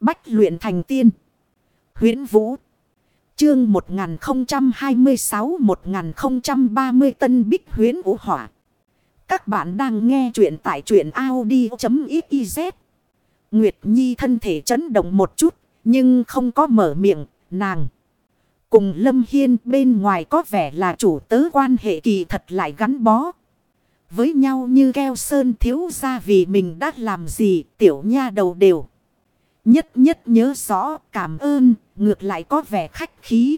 Bách luyện thành tiên. huyễn Vũ. Chương 1026-1030 Tân Bích huyễn Vũ Hỏa. Các bạn đang nghe truyện tại truyện Audi.xyz. Nguyệt Nhi thân thể chấn động một chút, nhưng không có mở miệng, nàng. Cùng Lâm Hiên bên ngoài có vẻ là chủ tớ quan hệ kỳ thật lại gắn bó. Với nhau như keo sơn thiếu ra vì mình đã làm gì tiểu nha đầu đều. Nhất nhất nhớ rõ cảm ơn ngược lại có vẻ khách khí.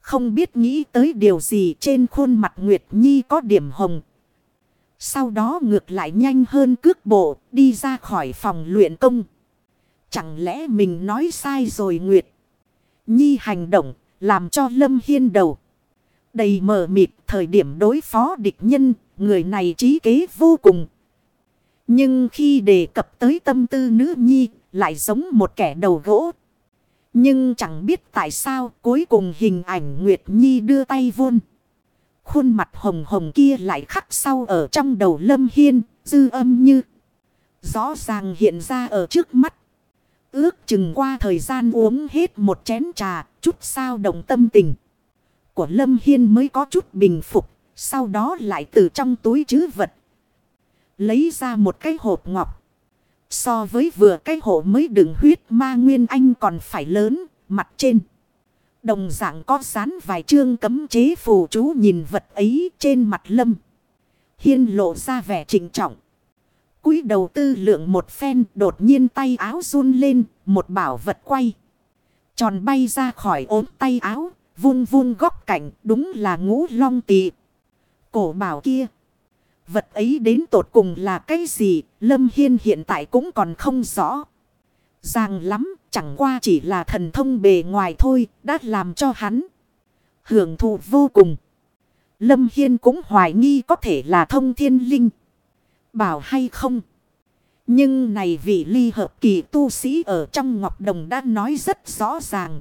Không biết nghĩ tới điều gì trên khuôn mặt Nguyệt Nhi có điểm hồng. Sau đó ngược lại nhanh hơn cước bộ đi ra khỏi phòng luyện công. Chẳng lẽ mình nói sai rồi Nguyệt. Nhi hành động làm cho Lâm Hiên đầu. Đầy mờ mịt thời điểm đối phó địch nhân, người này trí kế vô cùng. Nhưng khi đề cập tới tâm tư nữ nhi, lại giống một kẻ đầu gỗ. Nhưng chẳng biết tại sao cuối cùng hình ảnh Nguyệt Nhi đưa tay vuôn. Khuôn mặt hồng hồng kia lại khắc sau ở trong đầu Lâm Hiên, dư âm như. Rõ ràng hiện ra ở trước mắt. Ước chừng qua thời gian uống hết một chén trà, chút sao động tâm tình. Của Lâm Hiên mới có chút bình phục, sau đó lại từ trong túi chứ vật. Lấy ra một cái hộp ngọc. So với vừa cái hộ mới đựng huyết ma nguyên anh còn phải lớn, mặt trên. Đồng dạng có sán vài chương cấm chế phù chú nhìn vật ấy trên mặt lâm. Hiên lộ ra vẻ trịnh trọng cúi đầu tư lượng một phen đột nhiên tay áo run lên, một bảo vật quay. Tròn bay ra khỏi ốm tay áo, vung vung góc cạnh, đúng là ngũ long tị. Cổ bảo kia. Vật ấy đến tột cùng là cái gì, Lâm Hiên hiện tại cũng còn không rõ. Ràng lắm, chẳng qua chỉ là thần thông bề ngoài thôi, đã làm cho hắn. Hưởng thụ vô cùng. Lâm Hiên cũng hoài nghi có thể là thông thiên linh bảo hay không. Nhưng này vị ly hợp kỳ tu sĩ ở trong Ngọc Đồng đã nói rất rõ ràng.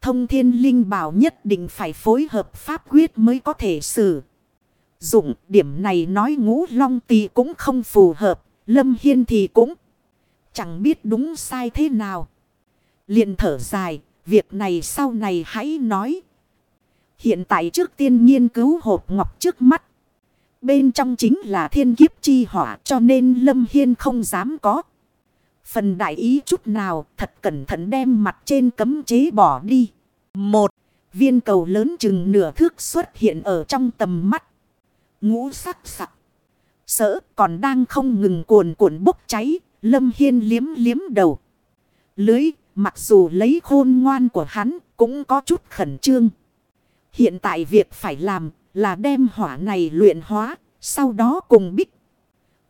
Thông thiên linh bảo nhất định phải phối hợp pháp quyết mới có thể xử. Dụng điểm này nói ngũ long tì cũng không phù hợp. Lâm Hiên thì cũng chẳng biết đúng sai thế nào. liền thở dài, việc này sau này hãy nói. Hiện tại trước tiên nghiên cứu hộp ngọc trước mắt. Bên trong chính là thiên kiếp chi hỏa cho nên Lâm Hiên không dám có. Phần đại ý chút nào thật cẩn thận đem mặt trên cấm chế bỏ đi. Một viên cầu lớn chừng nửa thước xuất hiện ở trong tầm mắt. Ngũ sắc sặc. Sỡ còn đang không ngừng cuồn cuộn bốc cháy. Lâm Hiên liếm liếm đầu. Lưới mặc dù lấy khôn ngoan của hắn cũng có chút khẩn trương. Hiện tại việc phải làm là đem hỏa này luyện hóa, sau đó cùng bích.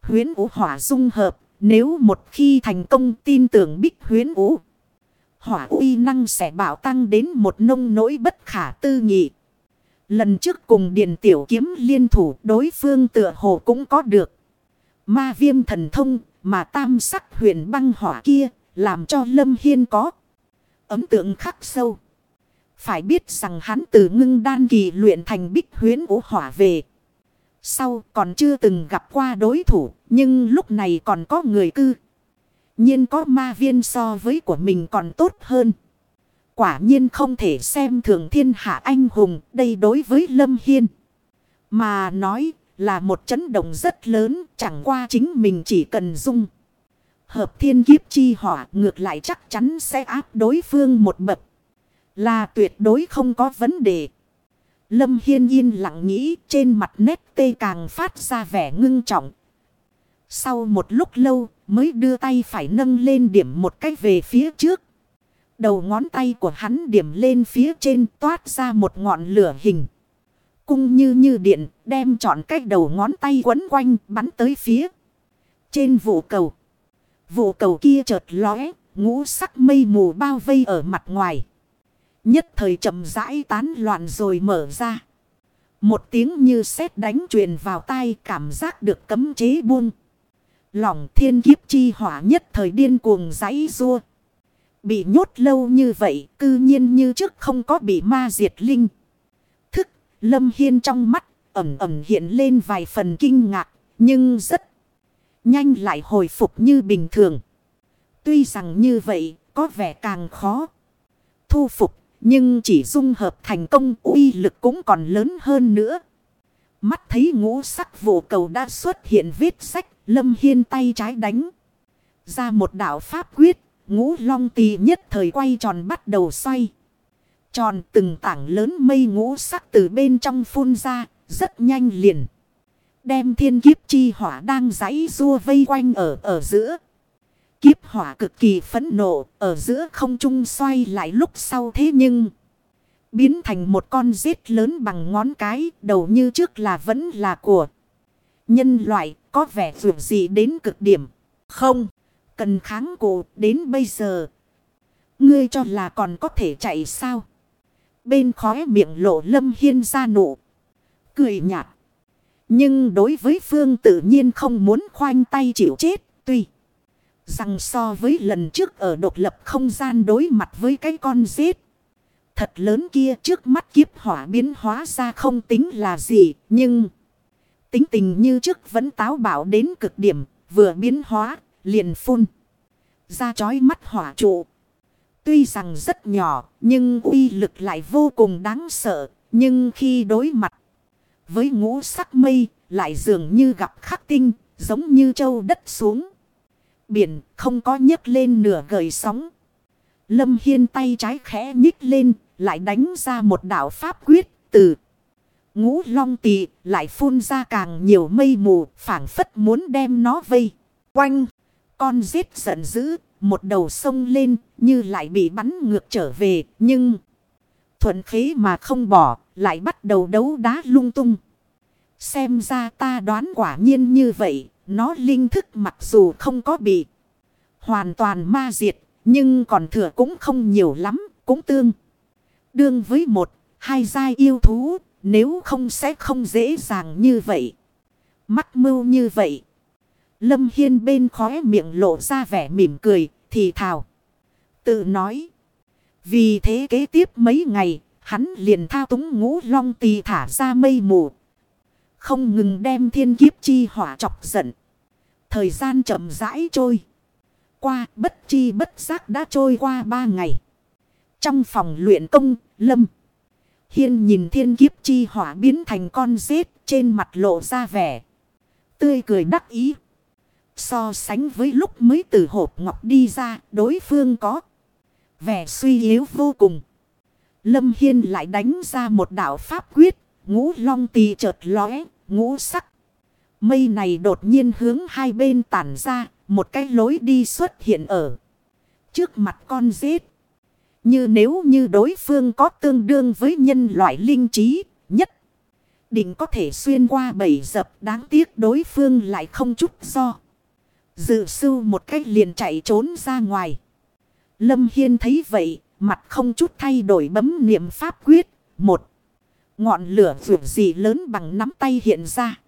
Huyến ủ hỏa dung hợp, nếu một khi thành công tin tưởng bích huyến ủ. Hỏa uy năng sẽ bảo tăng đến một nông nỗi bất khả tư nghị. Lần trước cùng điện tiểu kiếm liên thủ, đối phương tựa hồ cũng có được. Ma viêm thần thông mà tam sắc huyền băng hỏa kia làm cho Lâm Hiên có ấn tượng khắc sâu. Phải biết rằng hắn từ ngưng đan kỳ luyện thành bích huyến ủ hỏa về. Sau còn chưa từng gặp qua đối thủ. Nhưng lúc này còn có người cư. nhiên có ma viên so với của mình còn tốt hơn. Quả nhiên không thể xem thường thiên hạ anh hùng. Đây đối với Lâm Hiên. Mà nói là một chấn động rất lớn. Chẳng qua chính mình chỉ cần dung. Hợp thiên kiếp chi hỏa, ngược lại chắc chắn sẽ áp đối phương một bậc. Là tuyệt đối không có vấn đề. Lâm Hiên yên lặng nghĩ, trên mặt nét tê càng phát ra vẻ ngưng trọng. Sau một lúc lâu, mới đưa tay phải nâng lên điểm một cách về phía trước. Đầu ngón tay của hắn điểm lên phía trên toát ra một ngọn lửa hình. Cung như như điện đem chọn cách đầu ngón tay quấn quanh bắn tới phía. Trên vụ cầu. Vụ cầu kia chợt lóe, ngũ sắc mây mù bao vây ở mặt ngoài. Nhất thời chậm rãi tán loạn rồi mở ra. Một tiếng như sét đánh truyền vào tai cảm giác được cấm chế buông. Lòng thiên kiếp chi hỏa nhất thời điên cuồng giấy rua. Bị nhốt lâu như vậy, cư nhiên như trước không có bị ma diệt linh. Thức, lâm hiên trong mắt, ẩm ẩm hiện lên vài phần kinh ngạc, nhưng rất nhanh lại hồi phục như bình thường. Tuy rằng như vậy, có vẻ càng khó thu phục. Nhưng chỉ dung hợp thành công uy lực cũng còn lớn hơn nữa. Mắt thấy ngũ sắc vụ cầu đã xuất hiện vết sách. Lâm Hiên tay trái đánh. Ra một đạo pháp quyết. Ngũ long tì nhất thời quay tròn bắt đầu xoay. Tròn từng tảng lớn mây ngũ sắc từ bên trong phun ra. Rất nhanh liền. Đem thiên kiếp chi hỏa đang giấy rua vây quanh ở ở giữa. Kiếp hỏa cực kỳ phẫn nộ, ở giữa không trung xoay lại lúc sau thế nhưng... Biến thành một con rết lớn bằng ngón cái, đầu như trước là vẫn là của nhân loại, có vẻ vượt gì đến cực điểm. Không, cần kháng cổ đến bây giờ. Ngươi cho là còn có thể chạy sao? Bên khóe miệng lộ lâm hiên ra nụ. Cười nhạt. Nhưng đối với phương tự nhiên không muốn khoanh tay chịu chết, tuy rằng so với lần trước ở độc lập không gian đối mặt với cái con giết. Thật lớn kia trước mắt kiếp hỏa biến hóa ra không tính là gì, nhưng tính tình như trước vẫn táo bạo đến cực điểm, vừa biến hóa, liền phun. Ra chói mắt hỏa trụ. Tuy rằng rất nhỏ, nhưng uy lực lại vô cùng đáng sợ, nhưng khi đối mặt với ngũ sắc mây, lại dường như gặp khắc tinh, giống như châu đất xuống biển không có nhấc lên nửa gời sóng. Lâm Hiên tay trái khẽ nhích lên, lại đánh ra một đạo pháp quyết từ ngũ long tỳ lại phun ra càng nhiều mây mù, phảng phất muốn đem nó vây quanh. Con giết giận dữ, một đầu sông lên như lại bị bắn ngược trở về, nhưng thuận khế mà không bỏ, lại bắt đầu đấu đá lung tung. Xem ra ta đoán quả nhiên như vậy, nó linh thức mặc dù không có bị hoàn toàn ma diệt. Nhưng còn thừa cũng không nhiều lắm. Cũng tương. Đương với một, hai giai yêu thú. Nếu không sẽ không dễ dàng như vậy. Mắc mưu như vậy. Lâm Hiên bên khóe miệng lộ ra vẻ mỉm cười. Thì thào. Tự nói. Vì thế kế tiếp mấy ngày. Hắn liền thao túng ngũ long tì thả ra mây mù. Không ngừng đem thiên kiếp chi hỏa chọc giận. Thời gian chậm rãi trôi. Qua bất chi bất giác đã trôi qua ba ngày. Trong phòng luyện công, Lâm. Hiên nhìn thiên kiếp chi hỏa biến thành con rết trên mặt lộ ra vẻ. Tươi cười đắc ý. So sánh với lúc mới từ hộp ngọc đi ra, đối phương có vẻ suy yếu vô cùng. Lâm Hiên lại đánh ra một đạo pháp quyết, ngũ long tì chợt lóe, ngũ sắc. Mây này đột nhiên hướng hai bên tản ra, một cái lối đi xuất hiện ở trước mặt con rết. Như nếu như đối phương có tương đương với nhân loại linh trí nhất. Định có thể xuyên qua bảy dập đáng tiếc đối phương lại không chút do. Dự sưu một cách liền chạy trốn ra ngoài. Lâm Hiên thấy vậy, mặt không chút thay đổi bấm niệm pháp quyết. Một, ngọn lửa vượt gì lớn bằng nắm tay hiện ra.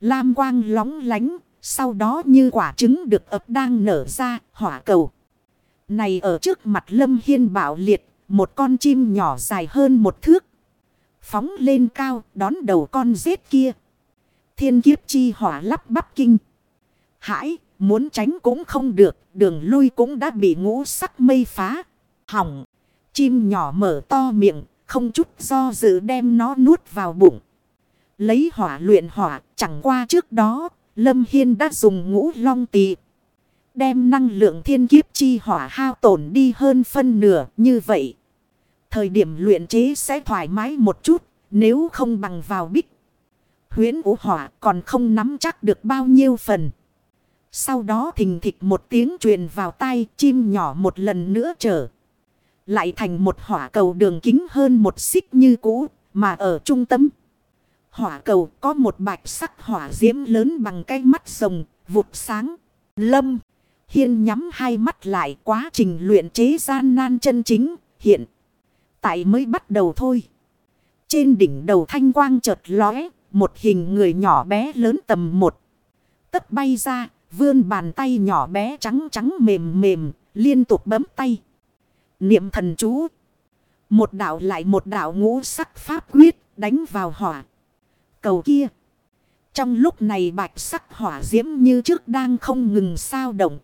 Lam quang lóng lánh, sau đó như quả trứng được ấp đang nở ra, hỏa cầu. Này ở trước mặt Lâm Hiên bảo liệt, một con chim nhỏ dài hơn một thước. Phóng lên cao, đón đầu con rết kia. Thiên kiếp chi hỏa lắp bắp kinh. Hãi, muốn tránh cũng không được, đường lui cũng đã bị ngũ sắc mây phá. Hỏng, chim nhỏ mở to miệng, không chút do dự đem nó nuốt vào bụng. Lấy hỏa luyện hỏa, chẳng qua trước đó, Lâm Hiên đã dùng ngũ long tì Đem năng lượng thiên kiếp chi hỏa hao tổn đi hơn phân nửa như vậy. Thời điểm luyện chế sẽ thoải mái một chút. Nếu không bằng vào bích. Huyến ủ hỏa còn không nắm chắc được bao nhiêu phần. Sau đó thình thịch một tiếng truyền vào tay chim nhỏ một lần nữa trở. Lại thành một hỏa cầu đường kính hơn một xích như cũ. Mà ở trung tâm. Hỏa cầu có một bạch sắc hỏa diễm lớn bằng cái mắt rồng, vụt sáng. Lâm, Hiên nhắm hai mắt lại quá trình luyện chế gian nan chân chính, hiện. Tại mới bắt đầu thôi. Trên đỉnh đầu thanh quang chợt lóe, một hình người nhỏ bé lớn tầm một. Tất bay ra, vươn bàn tay nhỏ bé trắng trắng mềm mềm, liên tục bấm tay. Niệm thần chú. Một đạo lại một đạo ngũ sắc pháp quyết đánh vào hỏa cầu kia. Trong lúc này bạch sắc hỏa diễm như trước đang không ngừng sao động.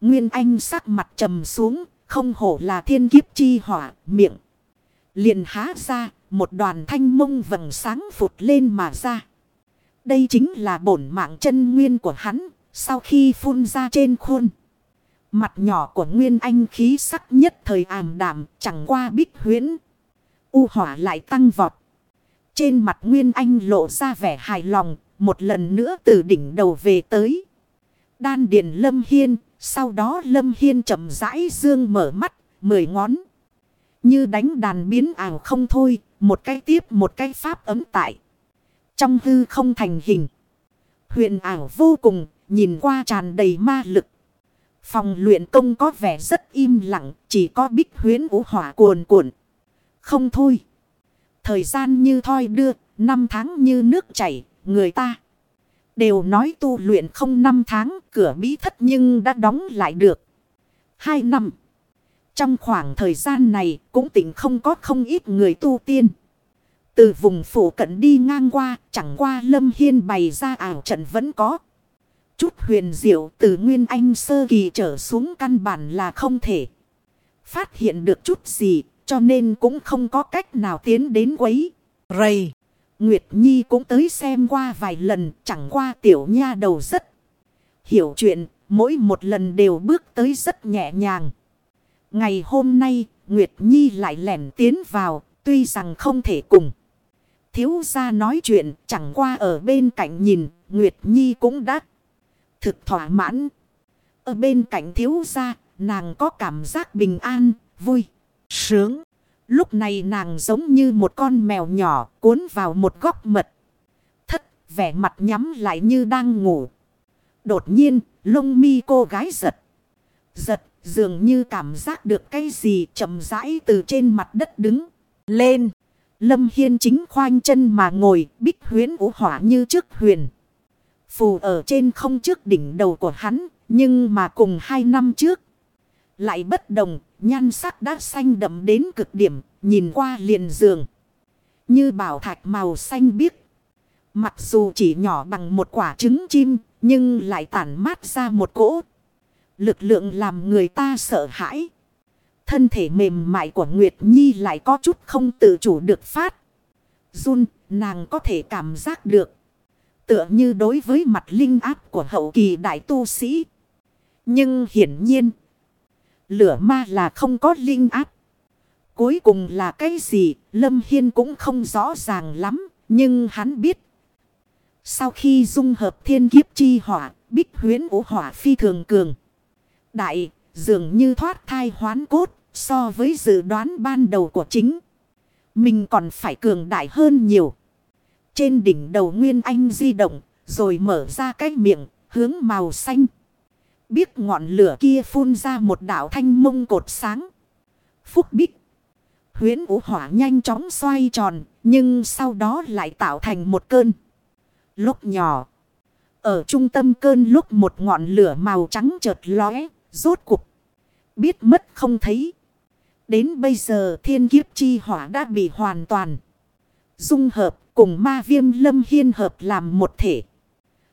Nguyên Anh sắc mặt trầm xuống, không hổ là thiên kiếp chi hỏa, miệng. Liền há ra, một đoàn thanh mông vầng sáng phụt lên mà ra. Đây chính là bổn mạng chân nguyên của hắn, sau khi phun ra trên khuôn. Mặt nhỏ của Nguyên Anh khí sắc nhất thời ảm đạm, chẳng qua bích huyễn. U hỏa lại tăng vọt. Trên mặt Nguyên Anh lộ ra vẻ hài lòng, một lần nữa từ đỉnh đầu về tới. Đan điền Lâm Hiên, sau đó Lâm Hiên chậm rãi dương mở mắt, mười ngón. Như đánh đàn biến ảo không thôi, một cái tiếp một cái pháp ấm tại. Trong hư không thành hình. Huyền ảo vô cùng, nhìn qua tràn đầy ma lực. Phòng luyện công có vẻ rất im lặng, chỉ có bích huyến vũ hỏa cuồn cuộn. Không thôi. Thời gian như thoi đưa, năm tháng như nước chảy, người ta. Đều nói tu luyện không năm tháng, cửa bí thất nhưng đã đóng lại được. Hai năm. Trong khoảng thời gian này cũng tỉnh không có không ít người tu tiên. Từ vùng phủ cận đi ngang qua, chẳng qua Lâm Hiên bày ra ảo trận vẫn có. Chút huyền diệu từ Nguyên Anh sơ kỳ trở xuống căn bản là không thể. Phát hiện được chút gì, cho nên cũng không có cách nào tiến đến quấy. Rầy. Nguyệt Nhi cũng tới xem qua vài lần, chẳng qua tiểu nha đầu rất hiểu chuyện, mỗi một lần đều bước tới rất nhẹ nhàng. Ngày hôm nay, Nguyệt Nhi lại lẻn tiến vào, tuy rằng không thể cùng. Thiếu gia nói chuyện, chẳng qua ở bên cạnh nhìn, Nguyệt Nhi cũng đã thực thỏa mãn. Ở bên cạnh thiếu gia, nàng có cảm giác bình an, vui, sướng. Lúc này nàng giống như một con mèo nhỏ cuốn vào một góc mật. Thất, vẻ mặt nhắm lại như đang ngủ. Đột nhiên, lông mi cô gái giật. Giật, dường như cảm giác được cái gì chậm rãi từ trên mặt đất đứng lên. Lâm Hiên chính khoanh chân mà ngồi, bích huyến vũ hỏa như trước huyền. Phù ở trên không trước đỉnh đầu của hắn, nhưng mà cùng hai năm trước. Lại bất đồng, nhan sắc đã xanh đậm đến cực điểm, nhìn qua liền giường. Như bảo thạch màu xanh biếc. Mặc dù chỉ nhỏ bằng một quả trứng chim, nhưng lại tản mát ra một cỗ. Lực lượng làm người ta sợ hãi. Thân thể mềm mại của Nguyệt Nhi lại có chút không tự chủ được phát. Run, nàng có thể cảm giác được. Tựa như đối với mặt linh áp của hậu kỳ đại tu sĩ. Nhưng hiển nhiên, lửa ma là không có linh áp. Cuối cùng là cái gì, Lâm Hiên cũng không rõ ràng lắm, nhưng hắn biết. Sau khi dung hợp thiên kiếp chi hỏa, bích huyến ủ hỏa phi thường cường. Đại, dường như thoát thai hoán cốt, so với dự đoán ban đầu của chính. Mình còn phải cường đại hơn nhiều. Trên đỉnh đầu Nguyên Anh di động, rồi mở ra cái miệng, hướng màu xanh. Biết ngọn lửa kia phun ra một đảo thanh mông cột sáng. Phúc bích. Huyến ủ hỏa nhanh chóng xoay tròn, nhưng sau đó lại tạo thành một cơn. Lúc nhỏ. Ở trung tâm cơn lúc một ngọn lửa màu trắng chợt lóe, rốt cục. Biết mất không thấy. Đến bây giờ thiên kiếp chi hỏa đã bị hoàn toàn. Dung hợp cùng ma viêm lâm hiên hợp làm một thể.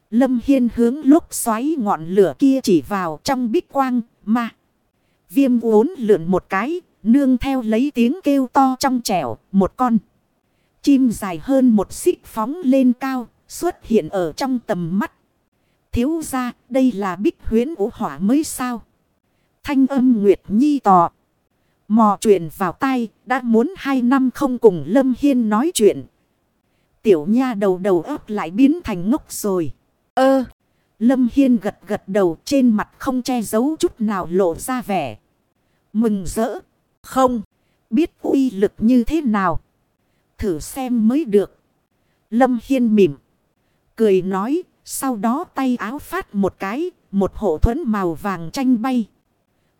Lâm hiên hướng lúc xoáy ngọn lửa kia chỉ vào trong bích quang, ma. Viêm uốn lượn một cái, nương theo lấy tiếng kêu to trong trẻo, một con. Chim dài hơn một xích phóng lên cao, xuất hiện ở trong tầm mắt. Thiếu ra, đây là bích huyến ủ hỏa mới sao? Thanh âm Nguyệt Nhi tỏ. Mò chuyện vào tay, đã muốn hai năm không cùng Lâm Hiên nói chuyện. Tiểu nha đầu đầu ấp lại biến thành ngốc rồi. Ơ, Lâm Hiên gật gật đầu trên mặt không che giấu chút nào lộ ra vẻ. Mừng rỡ, không, biết uy lực như thế nào. Thử xem mới được. Lâm Hiên mỉm, cười nói, sau đó tay áo phát một cái, một hộ thuẫn màu vàng tranh bay.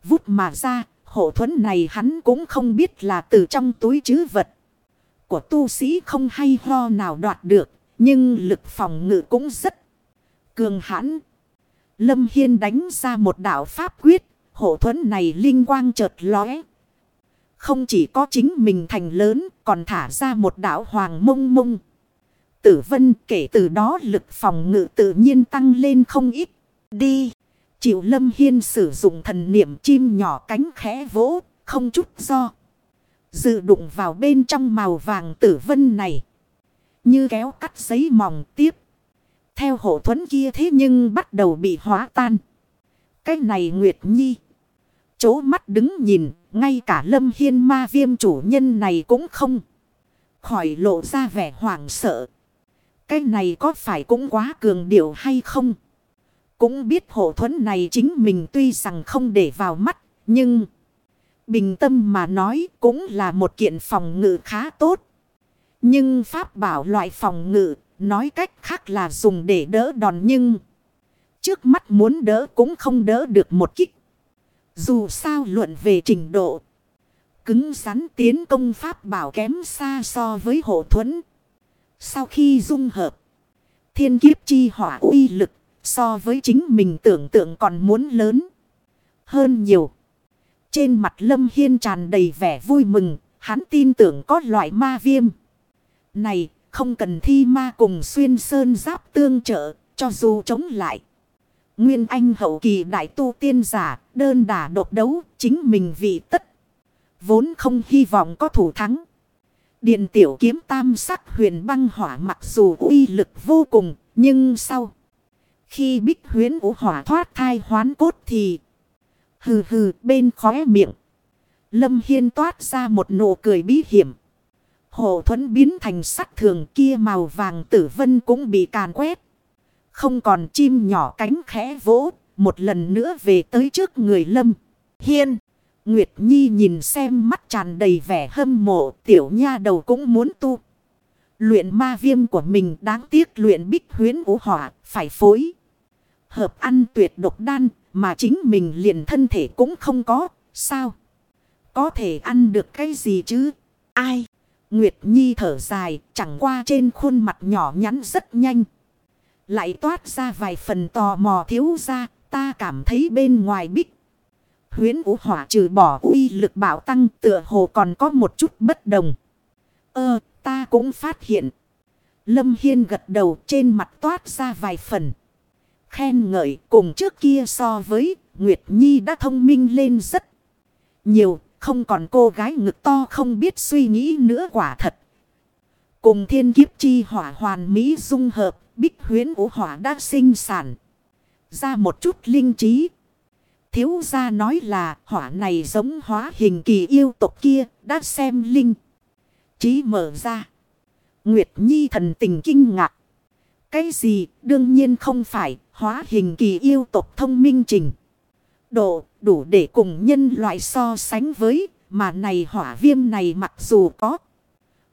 Vút mà ra, hộ thuẫn này hắn cũng không biết là từ trong túi chứ vật. Của tu sĩ không hay ho nào đoạt được, nhưng lực phòng ngự cũng rất cường hãn. Lâm Hiên đánh ra một đạo pháp quyết, hộ thuẫn này linh quang chợt lóe. Không chỉ có chính mình thành lớn, còn thả ra một đạo hoàng mông mông. Tử vân kể từ đó lực phòng ngự tự nhiên tăng lên không ít. Đi! Chịu Lâm Hiên sử dụng thần niệm chim nhỏ cánh khẽ vỗ, không chút do. Dự đụng vào bên trong màu vàng tử vân này. Như kéo cắt giấy mỏng tiếp. Theo hộ thuẫn kia thế nhưng bắt đầu bị hóa tan. Cái này Nguyệt Nhi. Chố mắt đứng nhìn, ngay cả Lâm Hiên ma viêm chủ nhân này cũng không. Khỏi lộ ra vẻ hoảng sợ. Cái này có phải cũng quá cường điệu hay không? Cũng biết hộ thuẫn này chính mình tuy rằng không để vào mắt, nhưng... Bình tâm mà nói cũng là một kiện phòng ngự khá tốt. Nhưng pháp bảo loại phòng ngự, nói cách khác là dùng để đỡ đòn nhưng... Trước mắt muốn đỡ cũng không đỡ được một kích. Dù sao luận về trình độ. Cứng rắn tiến công pháp bảo kém xa so với hộ thuẫn. Sau khi dung hợp. Thiên kiếp chi hỏa uy lực so với chính mình tưởng tượng còn muốn lớn hơn nhiều. Trên mặt Lâm Hiên tràn đầy vẻ vui mừng, hắn tin tưởng có loại ma viêm. Này, không cần thi ma cùng xuyên sơn giáp tương trợ, cho dù chống lại. Nguyên Anh hậu kỳ đại tu tiên giả, đơn đả độc đấu, chính mình vị tất. Vốn không hy vọng có thủ thắng. Điện tiểu kiếm tam sắc huyền băng hỏa mặc dù uy lực vô cùng, nhưng sau. Khi bích huyến vũ hỏa thoát thai hoán cốt thì hừ hừ bên khóe miệng. Lâm Hiên toát ra một nụ cười bí hiểm. Hồ thuẫn biến thành sắc thường kia màu vàng tử vân cũng bị càn quét. Không còn chim nhỏ cánh khẽ vỗ, một lần nữa về tới trước người Lâm. Hiên, Nguyệt Nhi nhìn xem mắt tràn đầy vẻ hâm mộ, tiểu nha đầu cũng muốn tu. Luyện ma viêm của mình đáng tiếc luyện bích huyến vũ hỏa, phải phối. Hợp ăn tuyệt độc đan, mà chính mình liền thân thể cũng không có, sao? Có thể ăn được cái gì chứ? Ai? Nguyệt Nhi thở dài, chẳng qua trên khuôn mặt nhỏ nhắn rất nhanh. Lại toát ra vài phần tò mò thiếu ra, ta cảm thấy bên ngoài bích. Huyến vũ hỏa trừ bỏ uy lực bảo tăng tựa hồ còn có một chút bất đồng. Ơ, ta cũng phát hiện. Lâm Hiên gật đầu trên mặt toát ra vài phần. Khen ngợi cùng trước kia so với Nguyệt Nhi đã thông minh lên rất nhiều. Không còn cô gái ngực to không biết suy nghĩ nữa quả thật. Cùng thiên kiếp chi hỏa hoàn mỹ dung hợp, bích huyến vũ hỏa đã sinh sản. Ra một chút linh trí. Thiếu gia nói là hỏa này giống hóa hình kỳ yêu tộc kia, đã xem linh. Trí mở ra. Nguyệt Nhi thần tình kinh ngạc. Cái gì đương nhiên không phải hóa hình kỳ yêu tộc thông minh trình. Độ, đủ để cùng nhân loại so sánh với mà này hỏa viêm này mặc dù có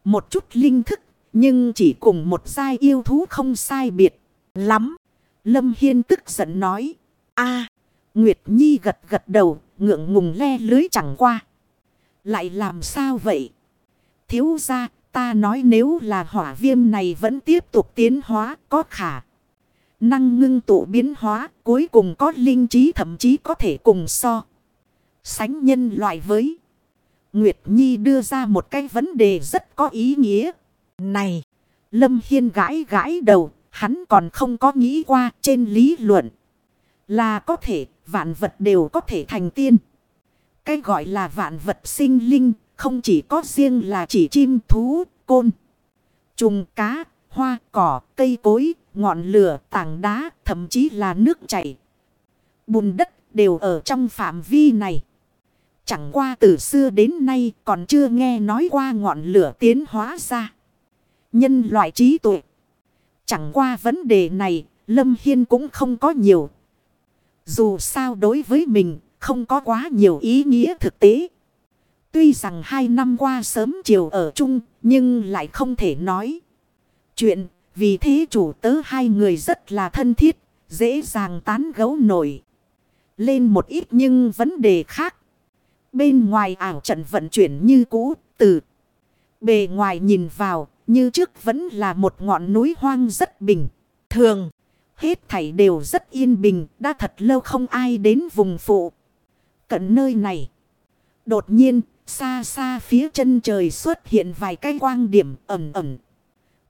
một chút linh thức, nhưng chỉ cùng một giai yêu thú không sai biệt lắm. Lâm Hiên tức giận nói. a, Nguyệt Nhi gật gật đầu, ngượng ngùng le lưới chẳng qua. Lại làm sao vậy? Thiếu ra ta nói nếu là hỏa viêm này vẫn tiếp tục tiến hóa, có khả. Năng ngưng tụ biến hóa, cuối cùng có linh trí thậm chí có thể cùng so. Sánh nhân loại với. Nguyệt Nhi đưa ra một cái vấn đề rất có ý nghĩa. Này! Lâm Hiên gãi gãi đầu. Hắn còn không có nghĩ qua trên lý luận. Là có thể vạn vật đều có thể thành tiên. Cái gọi là vạn vật sinh linh. Không chỉ có riêng là chỉ chim thú, côn, trùng cá, hoa, cỏ, cây cối, ngọn lửa, tảng đá, thậm chí là nước chảy. Bùn đất đều ở trong phạm vi này. Chẳng qua từ xưa đến nay còn chưa nghe nói qua ngọn lửa tiến hóa ra. Nhân loại trí tuệ. Chẳng qua vấn đề này, Lâm Hiên cũng không có nhiều. Dù sao đối với mình, không có quá nhiều ý nghĩa thực tế. Tuy rằng hai năm qua sớm chiều ở chung, nhưng lại không thể nói. Chuyện, vì thế chủ tớ hai người rất là thân thiết, dễ dàng tán gấu nổi. Lên một ít nhưng vấn đề khác. Bên ngoài ảo trận vận chuyển như cũ, từ bề ngoài nhìn vào, như trước vẫn là một ngọn núi hoang rất bình. Thường, hết thảy đều rất yên bình, đã thật lâu không ai đến vùng phụ. Cận nơi này. Đột nhiên, xa xa phía chân trời xuất hiện vài cái quang điểm ẩm ẩm.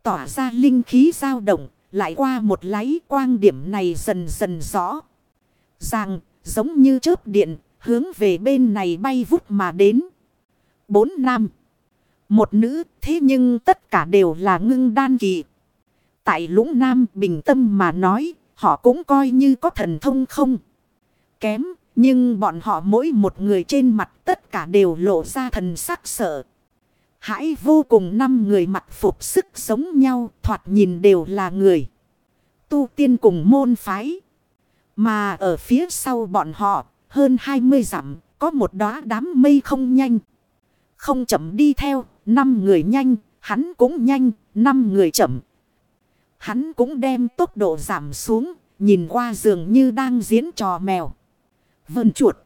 Tỏa ra linh khí dao động, lại qua một lái quang điểm này dần dần rõ. Ràng, giống như chớp điện, hướng về bên này bay vút mà đến. Bốn nam. Một nữ, thế nhưng tất cả đều là ngưng đan kỳ. Tại lũng nam bình tâm mà nói, họ cũng coi như có thần thông không. Kém, nhưng bọn họ mỗi một người trên mặt tất cả đều lộ ra thần sắc sợ. Hãy vô cùng năm người mặt phục sức sống nhau, thoạt nhìn đều là người. Tu tiên cùng môn phái. Mà ở phía sau bọn họ, hơn 20 dặm, có một đóa đám mây không nhanh. Không chậm đi theo, năm người nhanh, hắn cũng nhanh, năm người chậm. Hắn cũng đem tốc độ giảm xuống, nhìn qua dường như đang diễn trò mèo. Vân chuột.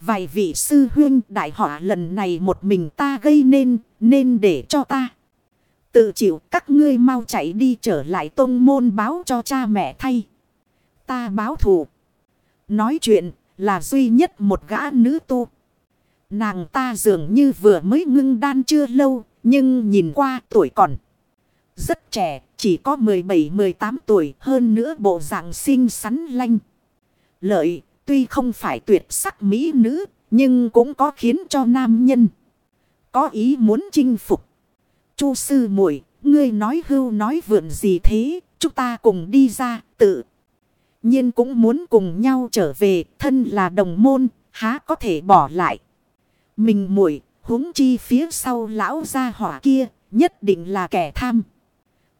Vài vị sư huyên đại họa lần này một mình ta gây nên, nên để cho ta. Tự chịu các ngươi mau chạy đi trở lại tông môn báo cho cha mẹ thay. Ta báo thù. Nói chuyện là duy nhất một gã nữ tu. Nàng ta dường như vừa mới ngưng đan chưa lâu, nhưng nhìn qua tuổi còn. Rất trẻ, chỉ có 17-18 tuổi hơn nữa bộ dạng xinh xắn lanh. Lợi, tuy không phải tuyệt sắc mỹ nữ, nhưng cũng có khiến cho nam nhân. Có ý muốn chinh phục. Chu sư muội ngươi nói hưu nói vượn gì thế, chúng ta cùng đi ra, tự. nhiên cũng muốn cùng nhau trở về, thân là đồng môn, há có thể bỏ lại. Mình muội huống chi phía sau lão gia hỏa kia, nhất định là kẻ tham.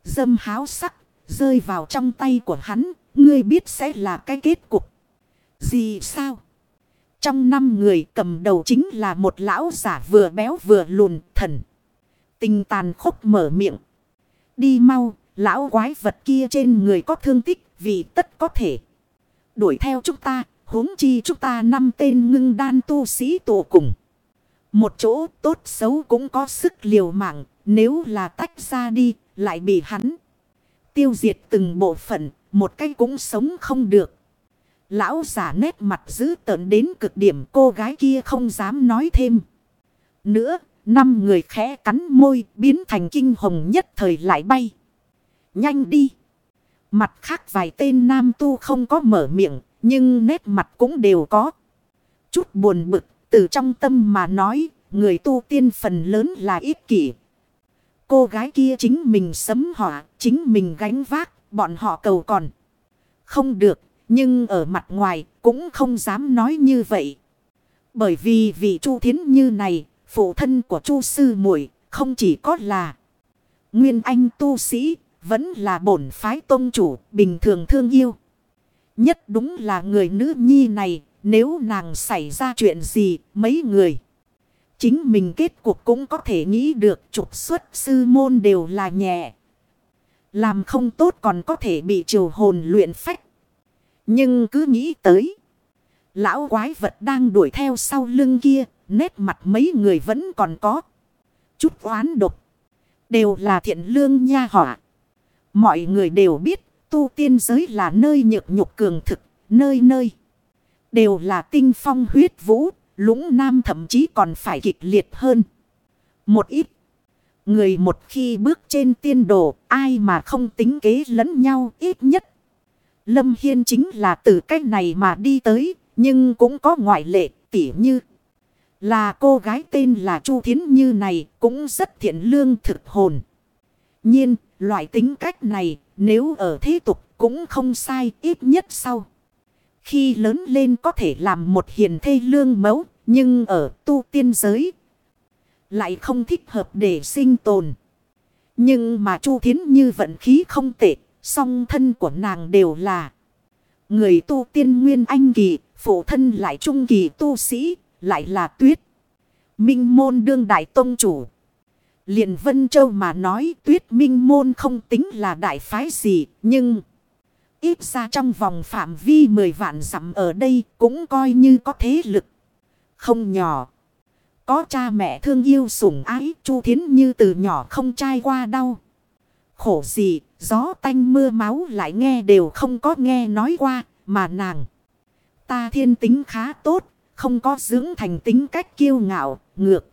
Dâm háo sắc, rơi vào trong tay của hắn, ngươi biết sẽ là cái kết cục. Gì sao? Trong năm người cầm đầu chính là một lão giả vừa béo vừa lùn thần. Tình tàn khốc mở miệng. Đi mau, lão quái vật kia trên người có thương tích vì tất có thể. Đuổi theo chúng ta, huống chi chúng ta năm tên ngưng đan tu sĩ tụ cùng. Một chỗ tốt xấu cũng có sức liều mạng, nếu là tách ra đi, lại bị hắn tiêu diệt từng bộ phận, một cái cũng sống không được. Lão giả nét mặt dữ tợn đến cực điểm cô gái kia không dám nói thêm. Nữa, năm người khẽ cắn môi biến thành kinh hồng nhất thời lại bay. Nhanh đi. Mặt khác vài tên nam tu không có mở miệng, nhưng nét mặt cũng đều có. Chút buồn bực, từ trong tâm mà nói, người tu tiên phần lớn là ích kỷ. Cô gái kia chính mình sấm họa, chính mình gánh vác, bọn họ cầu còn. Không được, nhưng ở mặt ngoài cũng không dám nói như vậy. Bởi vì vị Chu Thiến Như này, phụ thân của Chu sư muội không chỉ có là nguyên anh tu sĩ, vẫn là bổn phái tôn chủ, bình thường thương yêu. Nhất đúng là người nữ nhi này, nếu nàng xảy ra chuyện gì, mấy người. Chính mình kết cuộc cũng có thể nghĩ được trục xuất sư môn đều là nhẹ. Làm không tốt còn có thể bị triều hồn luyện phách. Nhưng cứ nghĩ tới. Lão quái vật đang đuổi theo sau lưng kia. Nét mặt mấy người vẫn còn có. Chút oán độc. Đều là thiện lương nha họa. Mọi người đều biết. Tu tiên giới là nơi nhược nhục cường thực. Nơi nơi. Đều là tinh phong huyết vũ. Lũng nam thậm chí còn phải kịch liệt hơn. Một ít. Người một khi bước trên tiên đồ. Ai mà không tính kế lẫn nhau, ít nhất. Lâm Hiên chính là từ cách này mà đi tới, nhưng cũng có ngoại lệ tỉ như. Là cô gái tên là Chu Thiến Như này cũng rất thiện lương thực hồn. nhiên, loại tính cách này nếu ở thế tục cũng không sai ít nhất sau. Khi lớn lên có thể làm một hiền thê lương mẫu, nhưng ở tu tiên giới lại không thích hợp để sinh tồn. Nhưng mà Chu Thiến Như vận khí không tệ, Song thân của nàng đều là người tu tiên nguyên anh kỳ, phụ thân lại trung kỳ tu sĩ, lại là tuyết. Minh môn đương đại tông chủ. liền Vân Châu mà nói tuyết minh môn không tính là đại phái gì, nhưng ít ra trong vòng phạm vi 10 vạn dặm ở đây cũng coi như có thế lực. Không nhỏ. Có cha mẹ thương yêu sủng ái chu thiến như từ nhỏ không trai qua đau. Khổ gì Gió tanh mưa máu lại nghe đều không có nghe nói qua, mà nàng. Ta thiên tính khá tốt, không có dưỡng thành tính cách kiêu ngạo, ngược.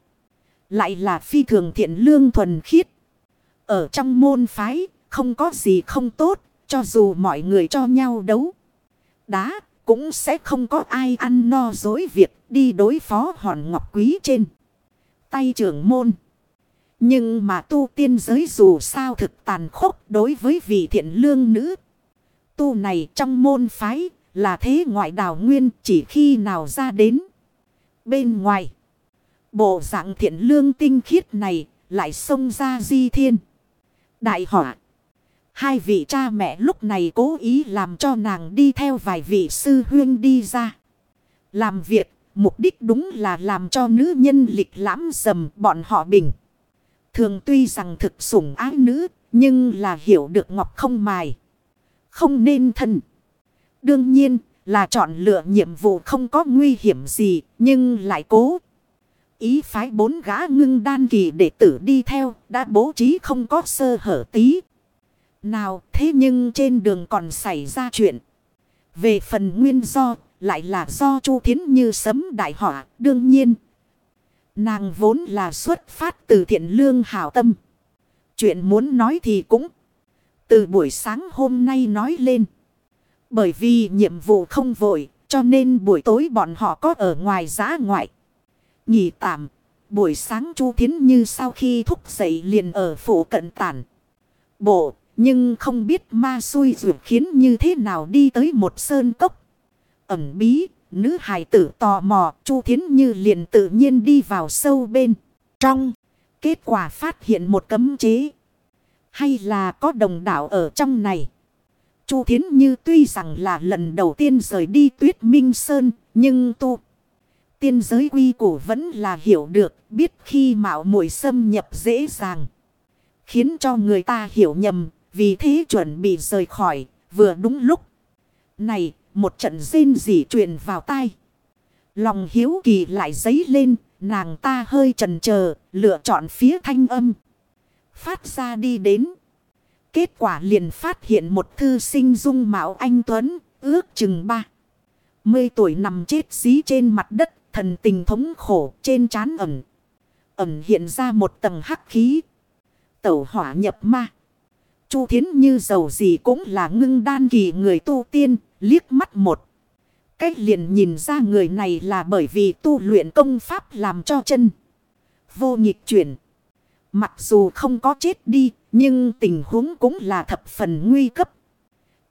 Lại là phi thường thiện lương thuần khiết. Ở trong môn phái, không có gì không tốt, cho dù mọi người cho nhau đấu. Đá, cũng sẽ không có ai ăn no dối việc đi đối phó hòn ngọc quý trên. Tay trưởng môn. Nhưng mà tu tiên giới dù sao thực tàn khốc đối với vị thiện lương nữ. Tu này trong môn phái là thế ngoại đảo nguyên chỉ khi nào ra đến. Bên ngoài. Bộ dạng thiện lương tinh khiết này lại xông ra di thiên. Đại họa. Hai vị cha mẹ lúc này cố ý làm cho nàng đi theo vài vị sư huyên đi ra. Làm việc, mục đích đúng là làm cho nữ nhân lịch lãm dầm bọn họ bình. Thường tuy rằng thực sủng ái nữ, nhưng là hiểu được ngọc không mài. Không nên thân. Đương nhiên là chọn lựa nhiệm vụ không có nguy hiểm gì, nhưng lại cố. Ý phái bốn gã ngưng đan kỳ đệ tử đi theo, đã bố trí không có sơ hở tí. Nào thế nhưng trên đường còn xảy ra chuyện. Về phần nguyên do lại là do Chu Thiến Như sấm đại họa đương nhiên. Nàng vốn là xuất phát từ thiện lương hảo tâm. Chuyện muốn nói thì cũng từ buổi sáng hôm nay nói lên. Bởi vì nhiệm vụ không vội cho nên buổi tối bọn họ có ở ngoài giá ngoại. Nghỉ tạm. Buổi sáng Chu Thiến Như sau khi thúc dậy liền ở phủ cận tản. Bộ nhưng không biết ma xui rượu khiến như thế nào đi tới một sơn cốc. Ẩm bí, nữ hài tử tò mò, Chu Thiến Như liền tự nhiên đi vào sâu bên. Trong, kết quả phát hiện một cấm chế. Hay là có đồng đảo ở trong này. Chu Thiến Như tuy rằng là lần đầu tiên rời đi tuyết minh sơn, nhưng tu. Tiên giới quy củ vẫn là hiểu được, biết khi mạo muội xâm nhập dễ dàng. Khiến cho người ta hiểu nhầm, vì thế chuẩn bị rời khỏi, vừa đúng lúc. Này, một trận rên rỉ truyền vào tai. Lòng hiếu kỳ lại dấy lên, nàng ta hơi trần chờ lựa chọn phía thanh âm. Phát ra đi đến. Kết quả liền phát hiện một thư sinh dung mạo anh Tuấn, ước chừng ba. Mươi tuổi nằm chết dí trên mặt đất, thần tình thống khổ trên trán ẩm. Ẩm hiện ra một tầng hắc khí. Tẩu hỏa nhập ma. Chu Thiến như giàu gì cũng là ngưng đan kỳ người tu tiên, liếc mắt một. Cách liền nhìn ra người này là bởi vì tu luyện công pháp làm cho chân. Vô nghịch chuyển. Mặc dù không có chết đi, nhưng tình huống cũng là thập phần nguy cấp.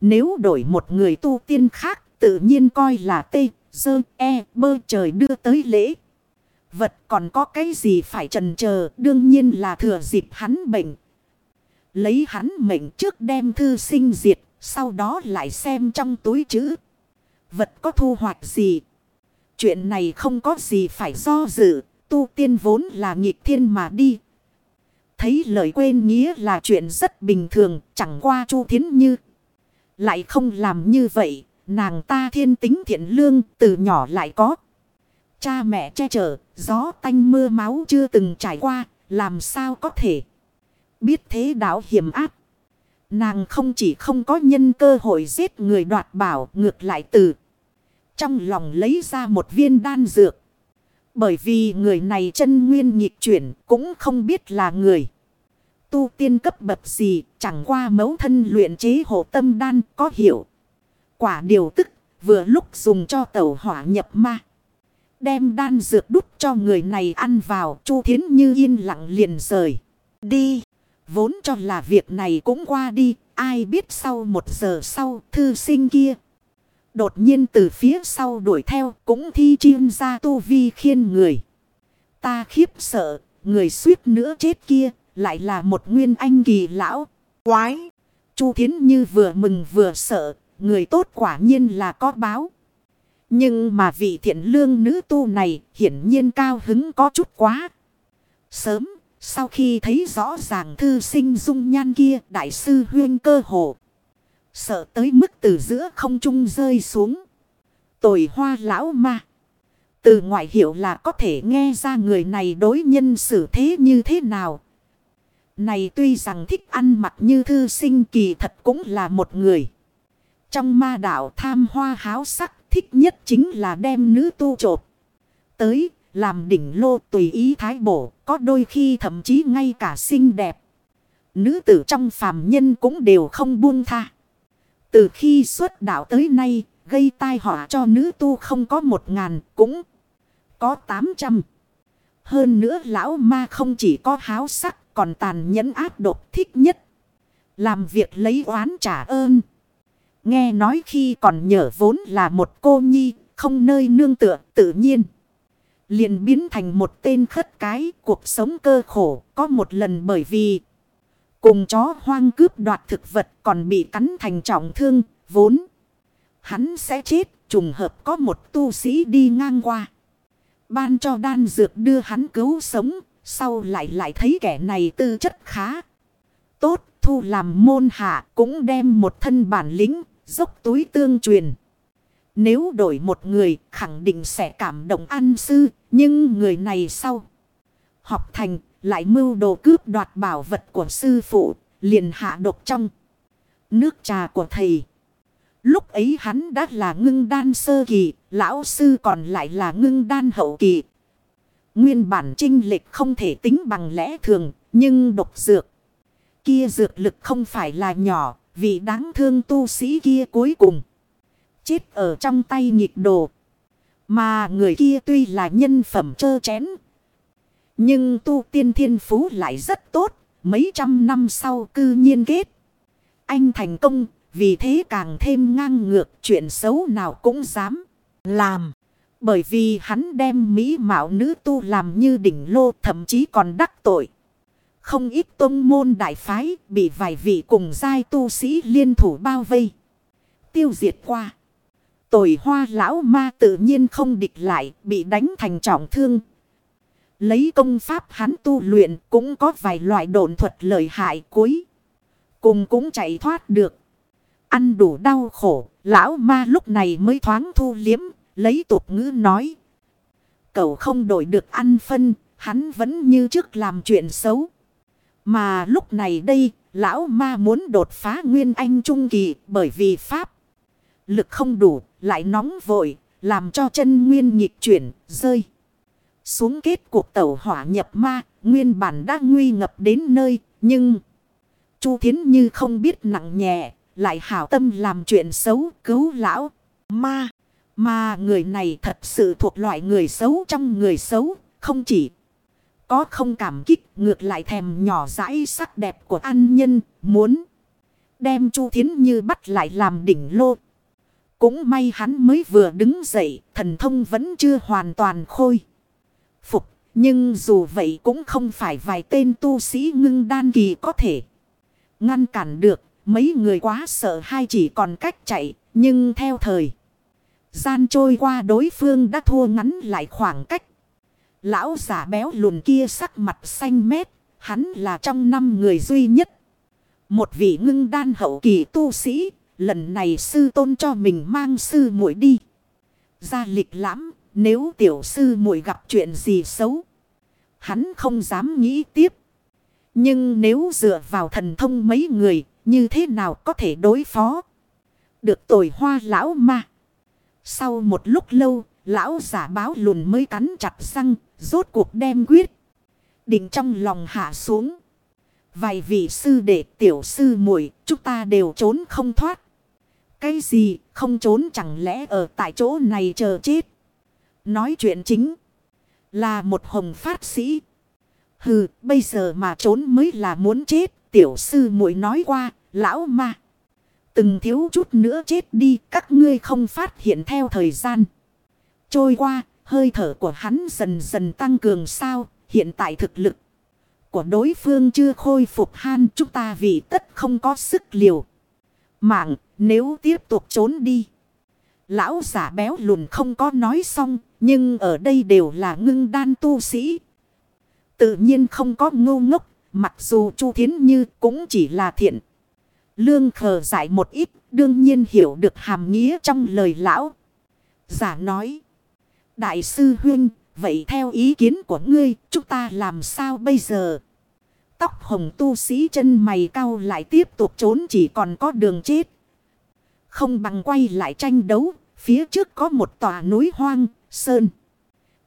Nếu đổi một người tu tiên khác, tự nhiên coi là tê, dơ, e, bơ trời đưa tới lễ. Vật còn có cái gì phải trần chờ đương nhiên là thừa dịp hắn bệnh, Lấy hắn mệnh trước đem thư sinh diệt. Sau đó lại xem trong túi chữ. Vật có thu hoạch gì. Chuyện này không có gì phải do dự. Tu tiên vốn là nghịch thiên mà đi. Thấy lời quên nghĩa là chuyện rất bình thường. Chẳng qua chu thiến như. Lại không làm như vậy. Nàng ta thiên tính thiện lương từ nhỏ lại có. Cha mẹ che chở, gió tanh mưa máu chưa từng trải qua, làm sao có thể. Biết thế đạo hiểm áp. Nàng không chỉ không có nhân cơ hội giết người đoạt bảo, ngược lại từ. Trong lòng lấy ra một viên đan dược. Bởi vì người này chân nguyên nhịp chuyển, cũng không biết là người. Tu tiên cấp bậc gì, chẳng qua mấu thân luyện chế hộ tâm đan có hiểu. Quả điều tức, vừa lúc dùng cho tẩu hỏa nhập ma. Đem đan dược đút cho người này ăn vào, chu thiến như yên lặng liền rời. Đi. Vốn cho là việc này cũng qua đi, ai biết sau một giờ sau thư sinh kia. Đột nhiên từ phía sau đuổi theo cũng thi chiên ra tu vi khiên người. Ta khiếp sợ, người suýt nữa chết kia, lại là một nguyên anh kỳ lão. Quái! Chu Thiến Như vừa mừng vừa sợ, người tốt quả nhiên là có báo. Nhưng mà vị thiện lương nữ tu này hiển nhiên cao hứng có chút quá. Sớm sau khi thấy rõ ràng thư sinh dung nhan kia, đại sư huyên cơ hồ. Sợ tới mức từ giữa không trung rơi xuống. tội hoa lão ma. Từ ngoại hiệu là có thể nghe ra người này đối nhân xử thế như thế nào. Này tuy rằng thích ăn mặc như thư sinh kỳ thật cũng là một người. Trong ma đạo tham hoa háo sắc thích nhất chính là đem nữ tu trột. Tới làm đỉnh lô tùy ý thái bổ, có đôi khi thậm chí ngay cả xinh đẹp. Nữ tử trong phàm nhân cũng đều không buông tha. Từ khi xuất đạo tới nay, Gây tai họa cho nữ tu không có một ngàn cũng có tám trăm. Hơn nữa lão ma không chỉ có háo sắc còn tàn nhẫn ác độc thích nhất. Làm việc lấy oán trả ơn. Nghe nói khi còn nhở vốn là một cô nhi không nơi nương tựa tự nhiên. Liền biến thành một tên khất cái cuộc sống cơ khổ có một lần bởi vì cùng chó hoang cướp đoạt thực vật còn bị cắn thành trọng thương, vốn. Hắn sẽ chết trùng hợp có một tu sĩ đi ngang qua. Ban cho đan dược đưa hắn cứu sống, sau lại lại thấy kẻ này tư chất khá. Tốt, thu làm môn hạ, cũng đem một thân bản lĩnh, dốc túi tương truyền. Nếu đổi một người, khẳng định sẽ cảm động ăn sư. Nhưng người này sau. Học thành, lại mưu đồ cướp đoạt bảo vật của sư phụ. Liền hạ độc trong. Nước trà của thầy. Lúc ấy hắn đã là ngưng đan sơ kỳ. Lão sư còn lại là ngưng đan hậu kỳ. Nguyên bản trinh lệch không thể tính bằng lẽ thường. Nhưng độc dược. Kia dược lực không phải là nhỏ. Vì đáng thương tu sĩ kia cuối cùng chết ở trong tay nhịp đồ. Mà người kia tuy là nhân phẩm trơ chén. Nhưng tu tiên thiên phú lại rất tốt. Mấy trăm năm sau cư nhiên kết. Anh thành công. Vì thế càng thêm ngang ngược, chuyện xấu nào cũng dám làm. Bởi vì hắn đem mỹ mạo nữ tu làm như đỉnh lô, thậm chí còn đắc tội. Không ít tôn môn đại phái bị vài vị cùng giai tu sĩ liên thủ bao vây. Tiêu diệt qua. Tội hoa lão ma tự nhiên không địch lại, bị đánh thành trọng thương. Lấy công pháp hắn tu luyện cũng có vài loại độn thuật lợi hại cuối. Cùng cũng chạy thoát được. Ăn đủ đau khổ, lão ma lúc này mới thoáng thu liếm, lấy tục ngữ nói. Cậu không đổi được ăn phân, hắn vẫn như trước làm chuyện xấu. Mà lúc này đây, lão ma muốn đột phá nguyên anh trung kỳ bởi vì pháp. Lực không đủ, lại nóng vội, làm cho chân nguyên nhịp chuyển, rơi. Xuống kết cuộc tẩu hỏa nhập ma, nguyên bản đã nguy ngập đến nơi, nhưng... Chu Thiến Như không biết nặng nhẹ, lại hảo tâm làm chuyện xấu, cứu lão, ma. Mà người này thật sự thuộc loại người xấu trong người xấu, không chỉ có không cảm kích, ngược lại thèm nhỏ dãi sắc đẹp của an nhân, muốn đem Chu Thiến Như bắt lại làm đỉnh lô. Cũng may hắn mới vừa đứng dậy, thần thông vẫn chưa hoàn toàn khôi. Phục, nhưng dù vậy cũng không phải vài tên tu sĩ ngưng đan kỳ có thể ngăn cản được. Mấy người quá sợ hai chỉ còn cách chạy, nhưng theo thời. Gian trôi qua đối phương đã thua ngắn lại khoảng cách. Lão giả béo lùn kia sắc mặt xanh mét, hắn là trong năm người duy nhất. Một vị ngưng đan hậu kỳ tu sĩ, Lần này sư tôn cho mình mang sư muội đi. Ra lịch lãm, nếu tiểu sư muội gặp chuyện gì xấu. Hắn không dám nghĩ tiếp. Nhưng nếu dựa vào thần thông mấy người, như thế nào có thể đối phó? Được tội hoa lão ma. Sau một lúc lâu, lão giả báo lùn mới cắn chặt răng, rốt cuộc đem quyết. Định trong lòng hạ xuống. Vài vị sư đệ tiểu sư muội chúng ta đều trốn không thoát. Cái gì, không trốn chẳng lẽ ở tại chỗ này chờ chết. Nói chuyện chính là một hồng phát sĩ. Hừ, bây giờ mà trốn mới là muốn chết. Tiểu sư muội nói qua, lão ma. Từng thiếu chút nữa chết đi, các ngươi không phát hiện theo thời gian. Trôi qua, hơi thở của hắn dần dần tăng cường sao. Hiện tại thực lực của đối phương chưa khôi phục han chúng ta vì tất không có sức liều. Mạng, nếu tiếp tục trốn đi. Lão giả béo lùn không có nói xong. Nhưng ở đây đều là ngưng đan tu sĩ. Tự nhiên không có ngu ngốc. Mặc dù Chu Thiến Như cũng chỉ là thiện. Lương khờ giải một ít. Đương nhiên hiểu được hàm nghĩa trong lời lão. Giả nói. Đại sư Huynh. Vậy theo ý kiến của ngươi. Chúng ta làm sao bây giờ? Tóc hồng tu sĩ chân mày cao lại tiếp tục trốn chỉ còn có đường chết. Không bằng quay lại tranh đấu. Phía trước có một tòa núi hoang, sơn.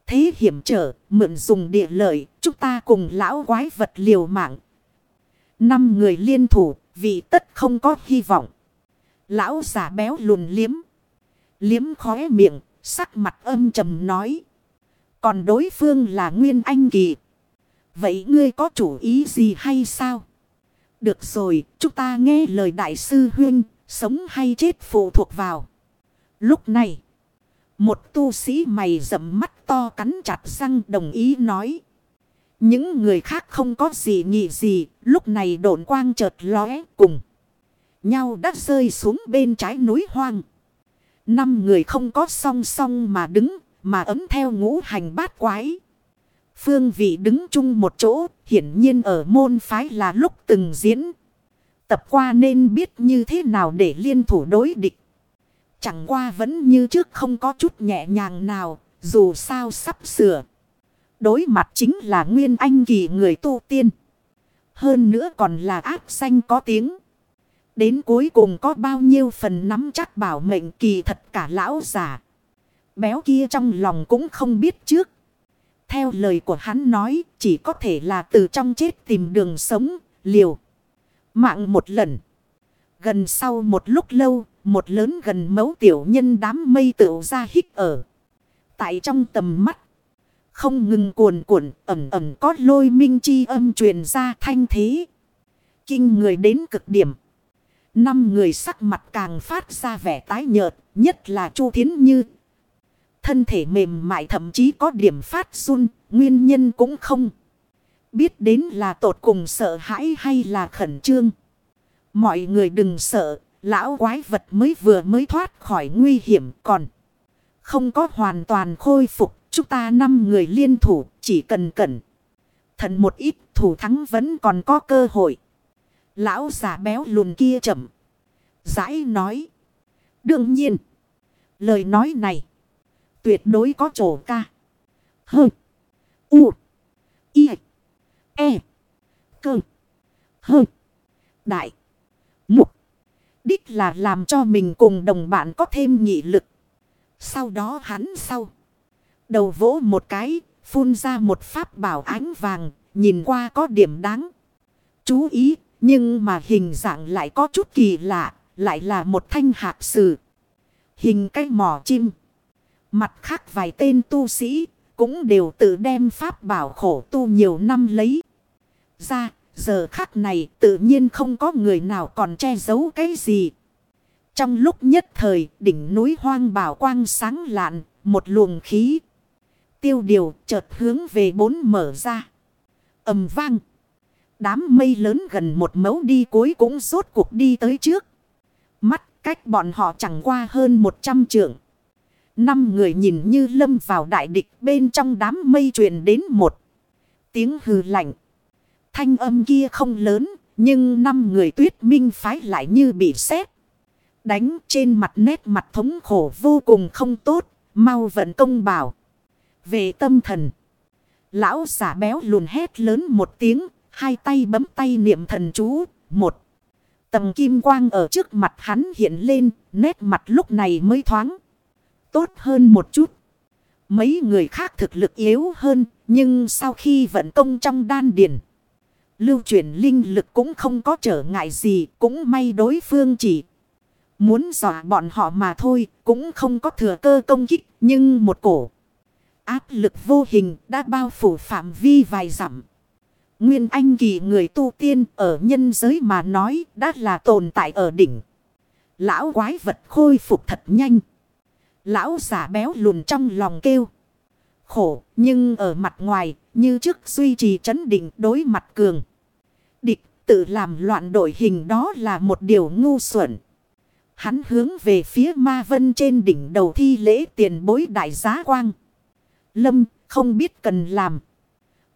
Thế hiểm trở, mượn dùng địa lợi, chúng ta cùng lão quái vật liều mạng. Năm người liên thủ, vì tất không có hy vọng. Lão giả béo lùn liếm. Liếm khóe miệng, sắc mặt âm trầm nói. Còn đối phương là Nguyên Anh Kỳ. Vậy ngươi có chủ ý gì hay sao? Được rồi, chúng ta nghe lời đại sư huyên, sống hay chết phụ thuộc vào. Lúc này, một tu sĩ mày rậm mắt to cắn chặt răng đồng ý nói. Những người khác không có gì nghĩ gì, lúc này độn quang chợt lóe cùng. Nhau đã rơi xuống bên trái núi hoang. Năm người không có song song mà đứng, mà ấm theo ngũ hành bát quái. Phương vị đứng chung một chỗ, hiển nhiên ở môn phái là lúc từng diễn. Tập qua nên biết như thế nào để liên thủ đối địch. Chẳng qua vẫn như trước không có chút nhẹ nhàng nào, dù sao sắp sửa. Đối mặt chính là nguyên anh kỳ người tu tiên. Hơn nữa còn là ác xanh có tiếng. Đến cuối cùng có bao nhiêu phần nắm chắc bảo mệnh kỳ thật cả lão già. Béo kia trong lòng cũng không biết trước. Theo lời của hắn nói chỉ có thể là từ trong chết tìm đường sống, liều. Mạng một lần. Gần sau một lúc lâu, một lớn gần mấu tiểu nhân đám mây tựu ra hít ở. Tại trong tầm mắt. Không ngừng cuồn cuộn ẩm ẩm có lôi minh chi âm truyền ra thanh thế. Kinh người đến cực điểm. Năm người sắc mặt càng phát ra vẻ tái nhợt, nhất là Chu Thiến Như. Thân thể mềm mại thậm chí có điểm phát run, nguyên nhân cũng không. Biết đến là tột cùng sợ hãi hay là khẩn trương. Mọi người đừng sợ, lão quái vật mới vừa mới thoát khỏi nguy hiểm còn. Không có hoàn toàn khôi phục, chúng ta năm người liên thủ chỉ cần cẩn. Thận một ít thủ thắng vẫn còn có cơ hội. Lão già béo lùn kia chậm. Giải nói. Đương nhiên. Lời nói này. Tuyệt đối có chỗ ca. Hơ. U. I. E. Cơ. Hơ. Đại. Mục. Đích là làm cho mình cùng đồng bạn có thêm nghị lực. Sau đó hắn sau. Đầu vỗ một cái. Phun ra một pháp bảo ánh vàng. Nhìn qua có điểm đáng. Chú ý nhưng mà hình dạng lại có chút kỳ lạ, lại là một thanh hạc sử. Hình cái mỏ chim. Mặt khác vài tên tu sĩ, cũng đều tự đem pháp bảo khổ tu nhiều năm lấy. Ra, giờ khắc này tự nhiên không có người nào còn che giấu cái gì. Trong lúc nhất thời, đỉnh núi hoang bảo quang sáng lạn, một luồng khí. Tiêu điều chợt hướng về bốn mở ra. ầm vang. Đám mây lớn gần một mẫu đi cuối cũng rốt cuộc đi tới trước. Mắt cách bọn họ chẳng qua hơn một trăm trượng. Năm người nhìn như lâm vào đại địch bên trong đám mây truyền đến một tiếng hừ lạnh. Thanh âm kia không lớn, nhưng năm người tuyết minh phái lại như bị sét Đánh trên mặt nét mặt thống khổ vô cùng không tốt, mau vận công bảo. Về tâm thần. Lão giả béo lùn hét lớn một tiếng, Hai tay bấm tay niệm thần chú. Một. Tầng kim quang ở trước mặt hắn hiện lên. Nét mặt lúc này mới thoáng. Tốt hơn một chút. Mấy người khác thực lực yếu hơn. Nhưng sau khi vận công trong đan điền. Lưu chuyển linh lực cũng không có trở ngại gì. Cũng may đối phương chỉ. Muốn dọa bọn họ mà thôi. Cũng không có thừa cơ công kích. Nhưng một cổ. Áp lực vô hình đã bao phủ phạm vi vài dặm. Nguyên anh kỳ người tu tiên ở nhân giới mà nói đã là tồn tại ở đỉnh. Lão quái vật khôi phục thật nhanh. Lão giả béo lùn trong lòng kêu. Khổ nhưng ở mặt ngoài như trước duy trì chấn định đối mặt cường. Địch tự làm loạn đội hình đó là một điều ngu xuẩn. Hắn hướng về phía ma vân trên đỉnh đầu thi lễ tiền bối đại giá quang. Lâm không biết cần làm.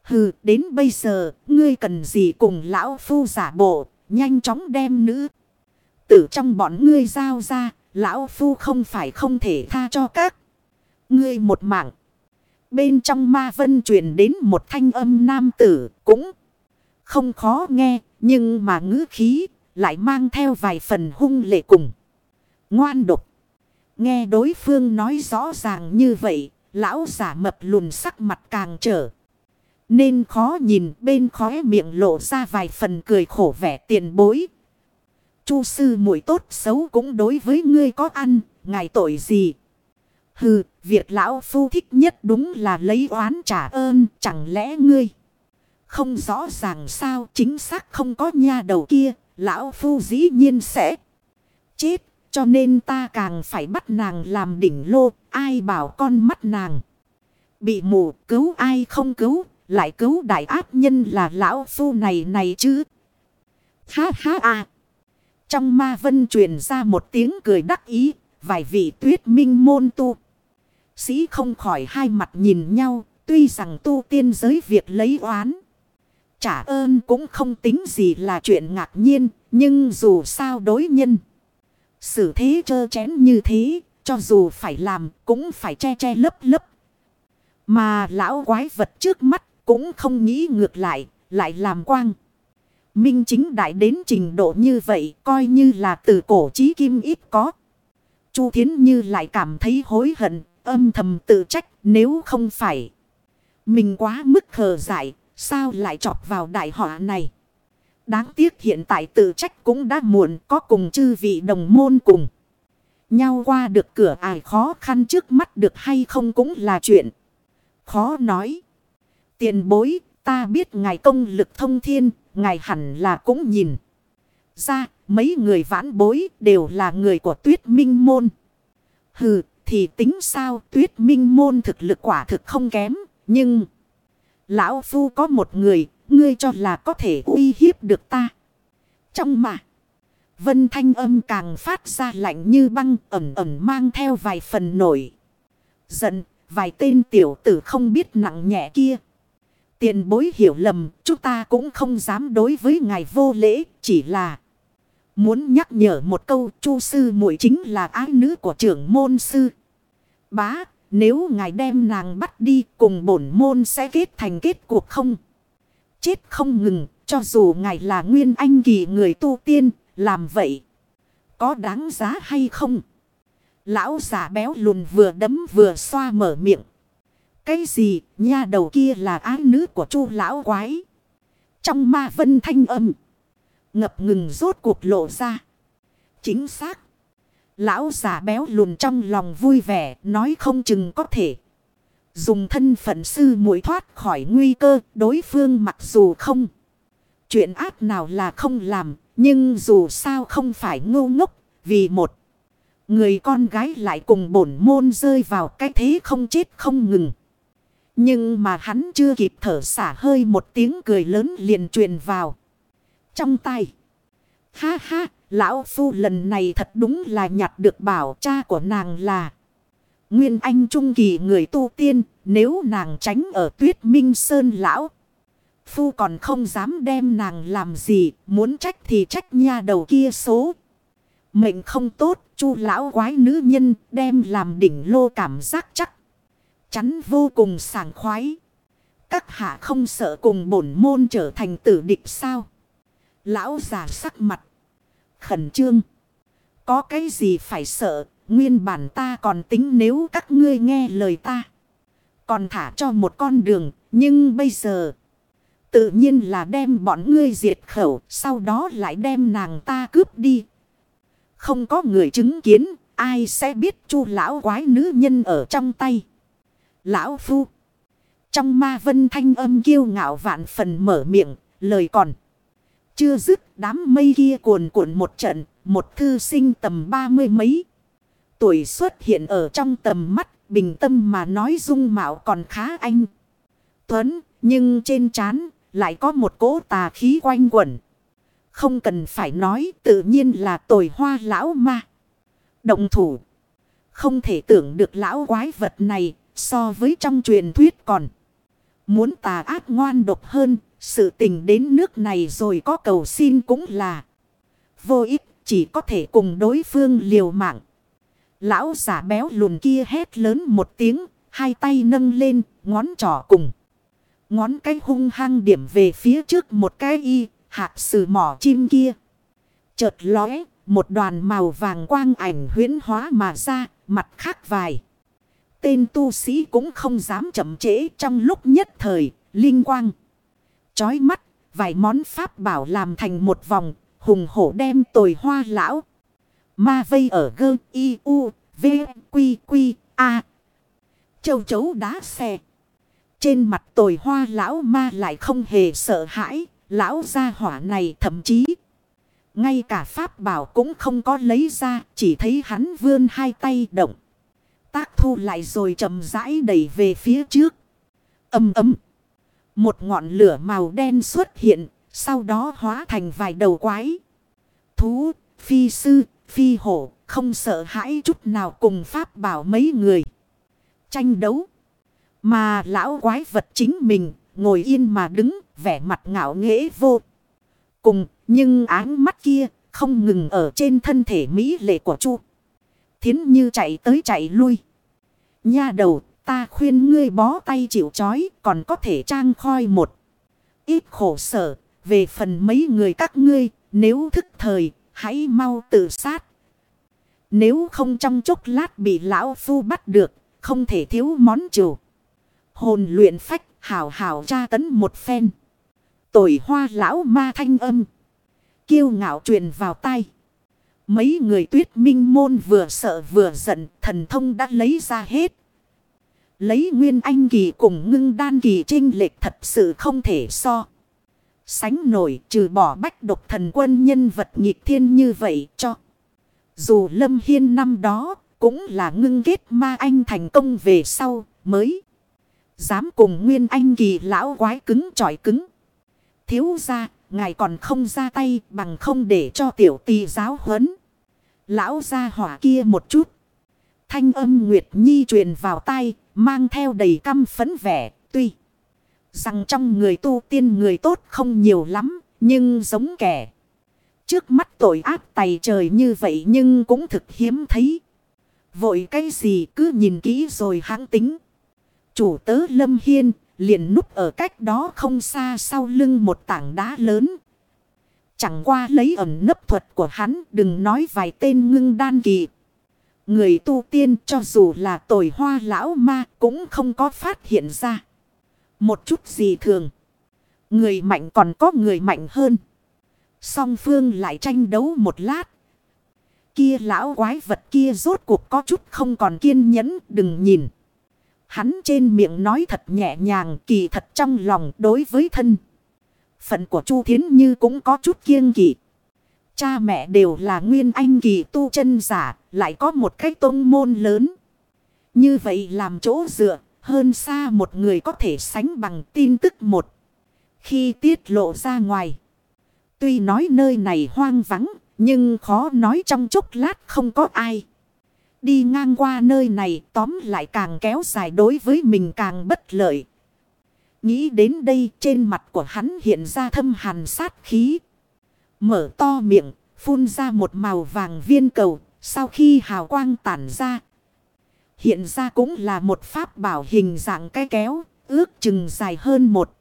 Hừ, đến bây giờ, ngươi cần gì cùng lão phu giả bộ, nhanh chóng đem nữ. Tử trong bọn ngươi giao ra, lão phu không phải không thể tha cho các. Ngươi một mạng. Bên trong ma vân truyền đến một thanh âm nam tử, cũng không khó nghe, nhưng mà ngữ khí lại mang theo vài phần hung lệ cùng. Ngoan độc. Nghe đối phương nói rõ ràng như vậy, lão giả mập lùn sắc mặt càng trở. Nên khó nhìn bên khóe miệng lộ ra vài phần cười khổ vẻ tiền bối. Chu sư muội tốt xấu cũng đối với ngươi có ăn, ngài tội gì? Hừ, việc lão phu thích nhất đúng là lấy oán trả ơn, chẳng lẽ ngươi? Không rõ ràng sao chính xác không có nha đầu kia, lão phu dĩ nhiên sẽ chết, cho nên ta càng phải bắt nàng làm đỉnh lô, ai bảo con mắt nàng. Bị mù cứu ai không cứu, lại cứu đại ác nhân là lão phu này này chứ. Ha ha à. Trong ma vân truyền ra một tiếng cười đắc ý, vài vị tuyết minh môn tu. Sĩ không khỏi hai mặt nhìn nhau, tuy rằng tu tiên giới việc lấy oán. Trả ơn cũng không tính gì là chuyện ngạc nhiên, nhưng dù sao đối nhân. Xử thế trơ chén như thế, cho dù phải làm cũng phải che che lấp lấp. Mà lão quái vật trước mắt cũng không nghĩ ngược lại, lại làm quang. Minh chính đại đến trình độ như vậy coi như là từ cổ chí kim ít có. Chu Thiến Như lại cảm thấy hối hận, âm thầm tự trách nếu không phải. Mình quá mức khờ dại, sao lại chọc vào đại họa này. Đáng tiếc hiện tại tự trách cũng đã muộn có cùng chư vị đồng môn cùng. Nhau qua được cửa ải khó khăn trước mắt được hay không cũng là chuyện. Khó nói. Tiền bối ta biết ngài công lực thông thiên, ngài hẳn là cũng nhìn. Ra mấy người vãn bối đều là người của tuyết minh môn. Hừ thì tính sao tuyết minh môn thực lực quả thực không kém. Nhưng lão phu có một người ngươi cho là có thể uy hiếp được ta. Trong mà. Vân thanh âm càng phát ra lạnh như băng ẩm ẩm mang theo vài phần nổi. Giận, vài tên tiểu tử không biết nặng nhẹ kia. Tiền bối hiểu lầm, chúng ta cũng không dám đối với ngài vô lễ, chỉ là muốn nhắc nhở một câu, Chu sư muội chính là ái nữ của trưởng môn sư. Bá, nếu ngài đem nàng bắt đi, cùng bổn môn sẽ kết thành kết cuộc không? Chết không ngừng, cho dù ngài là nguyên anh kỳ người tu tiên, làm vậy. Có đáng giá hay không? Lão giả béo lùn vừa đấm vừa xoa mở miệng. Cái gì, nha đầu kia là ái nữ của chu lão quái. Trong ma vân thanh âm. Ngập ngừng rốt cuộc lộ ra. Chính xác. Lão giả béo lùn trong lòng vui vẻ, nói không chừng có thể. Dùng thân phận sư muội thoát khỏi nguy cơ, đối phương mặc dù không. Chuyện ác nào là không làm, nhưng dù sao không phải ngu ngốc, vì một. Người con gái lại cùng bổn môn rơi vào cái thế không chết không ngừng. Nhưng mà hắn chưa kịp thở xả hơi một tiếng cười lớn liền truyền vào. Trong tay. Ha ha, lão phu lần này thật đúng là nhặt được bảo cha của nàng là. Nguyên anh trung kỳ người tu tiên, nếu nàng tránh ở tuyết minh sơn lão. Phu còn không dám đem nàng làm gì, muốn trách thì trách nha đầu kia số. Mệnh không tốt, chu lão quái nữ nhân đem làm đỉnh lô cảm giác chắc. Chắn vô cùng sảng khoái. Các hạ không sợ cùng bổn môn trở thành tử địch sao? Lão già sắc mặt. Khẩn trương. Có cái gì phải sợ, Nguyên bản ta còn tính nếu các ngươi nghe lời ta. Còn thả cho một con đường. Nhưng bây giờ. Tự nhiên là đem bọn ngươi diệt khẩu. Sau đó lại đem nàng ta cướp đi. Không có người chứng kiến. Ai sẽ biết chu lão quái nữ nhân ở trong tay. Lão phu. Trong ma vân thanh âm kiêu ngạo vạn phần mở miệng. Lời còn. Chưa dứt đám mây kia cuồn cuộn một trận. Một thư sinh tầm ba mươi mấy tuổi xuất hiện ở trong tầm mắt, bình tâm mà nói dung mạo còn khá anh. Tuấn, nhưng trên trán lại có một cỗ tà khí quanh quẩn. Không cần phải nói tự nhiên là tồi hoa lão ma. Động thủ. Không thể tưởng được lão quái vật này so với trong truyền thuyết còn. Muốn tà ác ngoan độc hơn, sự tình đến nước này rồi có cầu xin cũng là vô ích, chỉ có thể cùng đối phương liều mạng. Lão giả béo lùn kia hét lớn một tiếng, hai tay nâng lên, ngón trỏ cùng. Ngón cái hung hăng điểm về phía trước một cái y, hạt sử mỏ chim kia. Chợt lóe, một đoàn màu vàng quang ảnh huyến hóa mà ra, mặt khác vài. Tên tu sĩ cũng không dám chậm trễ trong lúc nhất thời, linh quang. Chói mắt, vài món pháp bảo làm thành một vòng, hùng hổ đem tồi hoa lão. Ma vây ở gơ y u V, Quy, Quy, A. Châu chấu đá xe. Trên mặt tồi hoa lão ma lại không hề sợ hãi. Lão gia hỏa này thậm chí. Ngay cả pháp bảo cũng không có lấy ra. Chỉ thấy hắn vươn hai tay động. Tác thu lại rồi chậm rãi đẩy về phía trước. Âm ấm. Một ngọn lửa màu đen xuất hiện. Sau đó hóa thành vài đầu quái. Thú, phi sư, phi hổ. Không sợ hãi chút nào cùng pháp bảo mấy người. Tranh đấu. Mà lão quái vật chính mình ngồi yên mà đứng vẻ mặt ngạo nghễ vô. Cùng nhưng áng mắt kia không ngừng ở trên thân thể mỹ lệ của chu. Thiến như chạy tới chạy lui. Nha đầu, ta khuyên ngươi bó tay chịu chói, còn có thể trang khoi một. Ít khổ sở, về phần mấy người các ngươi, nếu thức thời, hãy mau tự sát. Nếu không trong chốc lát bị lão phu bắt được, không thể thiếu món chủ. Hồn luyện phách hảo hảo tra tấn một phen. Tội hoa lão ma thanh âm. Kiêu ngạo truyền vào tay. Mấy người tuyết minh môn vừa sợ vừa giận thần thông đã lấy ra hết. Lấy nguyên anh kỳ cùng ngưng đan kỳ trinh lệch thật sự không thể so. Sánh nổi trừ bỏ bách độc thần quân nhân vật nghịch thiên như vậy cho. Dù Lâm Hiên năm đó cũng là ngưng kết ma anh thành công về sau mới. Dám cùng nguyên anh kỳ lão quái cứng trọi cứng. Thiếu ra, ngài còn không ra tay bằng không để cho tiểu tỳ giáo huấn. Lão ra hỏa kia một chút. Thanh âm Nguyệt Nhi truyền vào tay, mang theo đầy căm phấn vẻ, tuy. Rằng trong người tu tiên người tốt không nhiều lắm, nhưng giống kẻ. Trước mắt tội ác tày trời như vậy nhưng cũng thực hiếm thấy. Vội cái gì cứ nhìn kỹ rồi hãng tính. Chủ tớ Lâm Hiên liền núp ở cách đó không xa sau lưng một tảng đá lớn. Chẳng qua lấy ẩn nấp thuật của hắn, đừng nói vài tên ngưng đan kỳ. Người tu tiên cho dù là tồi hoa lão ma cũng không có phát hiện ra. Một chút gì thường. Người mạnh còn có người mạnh hơn. Song phương lại tranh đấu một lát. Kia lão quái vật kia rốt cuộc có chút không còn kiên nhẫn, đừng nhìn. Hắn trên miệng nói thật nhẹ nhàng, kỳ thật trong lòng đối với thân. Phận của Chu Thiến Như cũng có chút kiêng kỵ. Cha mẹ đều là nguyên anh kỳ tu chân giả, lại có một cái tôn môn lớn. Như vậy làm chỗ dựa, hơn xa một người có thể sánh bằng tin tức một. Khi tiết lộ ra ngoài. Tuy nói nơi này hoang vắng, nhưng khó nói trong chốc lát không có ai. Đi ngang qua nơi này tóm lại càng kéo dài đối với mình càng bất lợi. Nghĩ đến đây trên mặt của hắn hiện ra thâm hàn sát khí. Mở to miệng, phun ra một màu vàng viên cầu, sau khi hào quang tản ra. Hiện ra cũng là một pháp bảo hình dạng cái kéo, ước chừng dài hơn một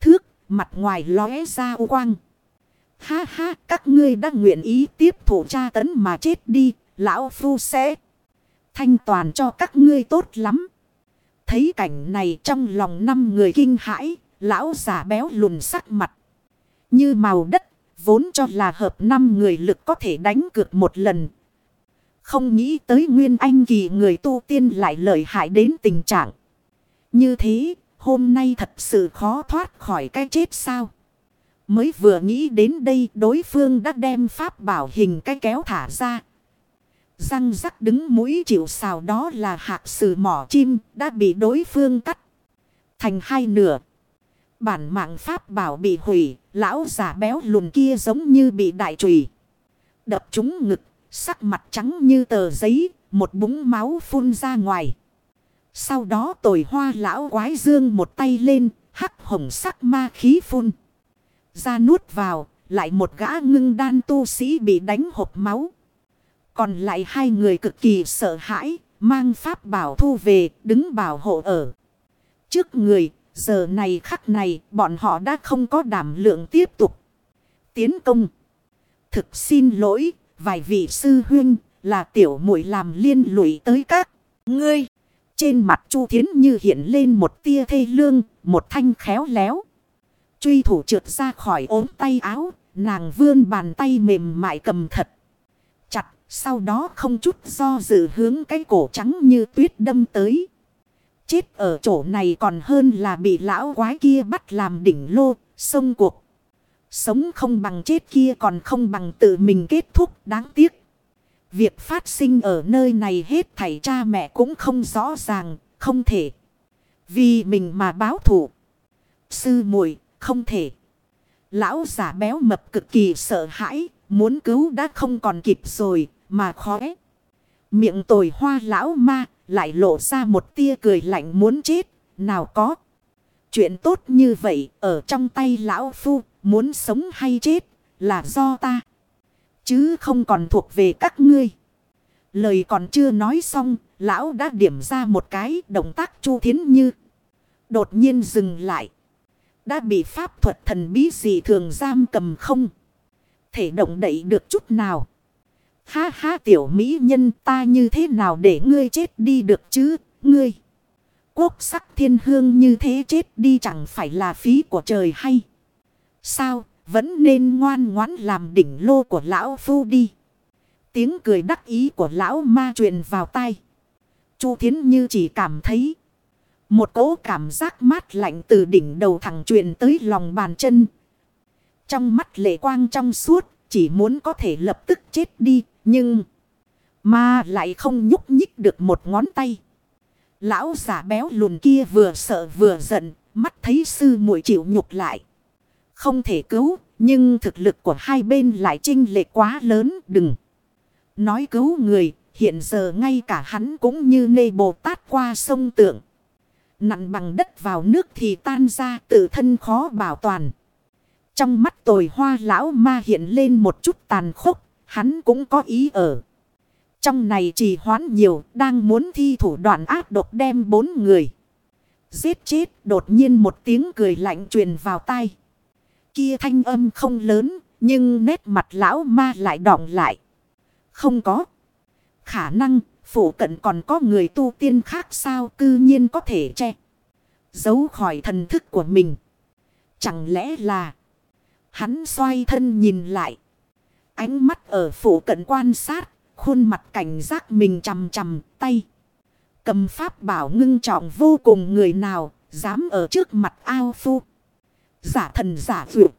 thước, mặt ngoài lóe ra u quang. Ha ha, các ngươi đã nguyện ý tiếp thủ tra tấn mà chết đi, lão phu sẽ thanh toàn cho các ngươi tốt lắm. Thấy cảnh này trong lòng năm người kinh hãi, lão giả béo lùn sắc mặt. Như màu đất, vốn cho là hợp năm người lực có thể đánh cược một lần. Không nghĩ tới nguyên anh kỳ người tu tiên lại lợi hại đến tình trạng. Như thế, hôm nay thật sự khó thoát khỏi cái chết sao? Mới vừa nghĩ đến đây đối phương đã đem pháp bảo hình cái kéo thả ra. Răng rắc đứng mũi chịu xào đó là hạc sử mỏ chim đã bị đối phương cắt. Thành hai nửa. Bản mạng pháp bảo bị hủy. Lão giả béo lùn kia giống như bị đại trùy. Đập trúng ngực. Sắc mặt trắng như tờ giấy. Một búng máu phun ra ngoài. Sau đó tồi hoa lão quái dương một tay lên. Hắc hồng sắc ma khí phun. Ra nuốt vào. Lại một gã ngưng đan tu sĩ bị đánh hộp máu. Còn lại hai người cực kỳ sợ hãi, mang pháp bảo thu về, đứng bảo hộ ở. Trước người, giờ này khắc này, bọn họ đã không có đảm lượng tiếp tục. Tiến công. Thực xin lỗi, vài vị sư huynh, là tiểu muội làm liên lụy tới các ngươi. Trên mặt Chu Thiến như hiện lên một tia thê lương, một thanh khéo léo. Truy thủ trượt ra khỏi ốm tay áo, nàng vươn bàn tay mềm mại cầm thật sau đó không chút do dự hướng cái cổ trắng như tuyết đâm tới. Chết ở chỗ này còn hơn là bị lão quái kia bắt làm đỉnh lô, sông cuộc. Sống không bằng chết kia còn không bằng tự mình kết thúc đáng tiếc. Việc phát sinh ở nơi này hết thảy cha mẹ cũng không rõ ràng, không thể. Vì mình mà báo thủ. Sư muội không thể. Lão giả béo mập cực kỳ sợ hãi, muốn cứu đã không còn kịp rồi, mà khóe. Miệng tồi hoa lão ma, lại lộ ra một tia cười lạnh muốn chết, nào có. Chuyện tốt như vậy, ở trong tay lão phu, muốn sống hay chết, là do ta. Chứ không còn thuộc về các ngươi. Lời còn chưa nói xong, lão đã điểm ra một cái động tác chu thiến như. Đột nhiên dừng lại. Đã bị pháp thuật thần bí gì thường giam cầm không? Thể động đậy được chút nào. Ha ha tiểu mỹ nhân ta như thế nào để ngươi chết đi được chứ, ngươi. Quốc sắc thiên hương như thế chết đi chẳng phải là phí của trời hay. Sao, vẫn nên ngoan ngoãn làm đỉnh lô của lão phu đi. Tiếng cười đắc ý của lão ma truyền vào tai. Chu Thiến Như chỉ cảm thấy. Một cỗ cảm giác mát lạnh từ đỉnh đầu thẳng truyền tới lòng bàn chân. Trong mắt lệ quang trong suốt, chỉ muốn có thể lập tức chết đi, nhưng... Mà lại không nhúc nhích được một ngón tay. Lão giả béo lùn kia vừa sợ vừa giận, mắt thấy sư muội chịu nhục lại. Không thể cứu, nhưng thực lực của hai bên lại chênh lệ quá lớn, đừng. Nói cứu người, hiện giờ ngay cả hắn cũng như nê Bồ Tát qua sông tượng. Nặn bằng đất vào nước thì tan ra tự thân khó bảo toàn. Trong mắt tồi hoa lão ma hiện lên một chút tàn khốc, hắn cũng có ý ở. Trong này trì hoãn nhiều, đang muốn thi thủ đoạn ác độc đem bốn người. Giết chết, đột nhiên một tiếng cười lạnh truyền vào tai. Kia thanh âm không lớn, nhưng nét mặt lão ma lại đọng lại. Không có. Khả năng, phủ cận còn có người tu tiên khác sao cư nhiên có thể che. Giấu khỏi thần thức của mình. Chẳng lẽ là... Hắn xoay thân nhìn lại. Ánh mắt ở phủ cận quan sát. Khuôn mặt cảnh giác mình chầm chầm tay. Cầm pháp bảo ngưng trọng vô cùng người nào. Dám ở trước mặt ao phu. Giả thần giả vượt.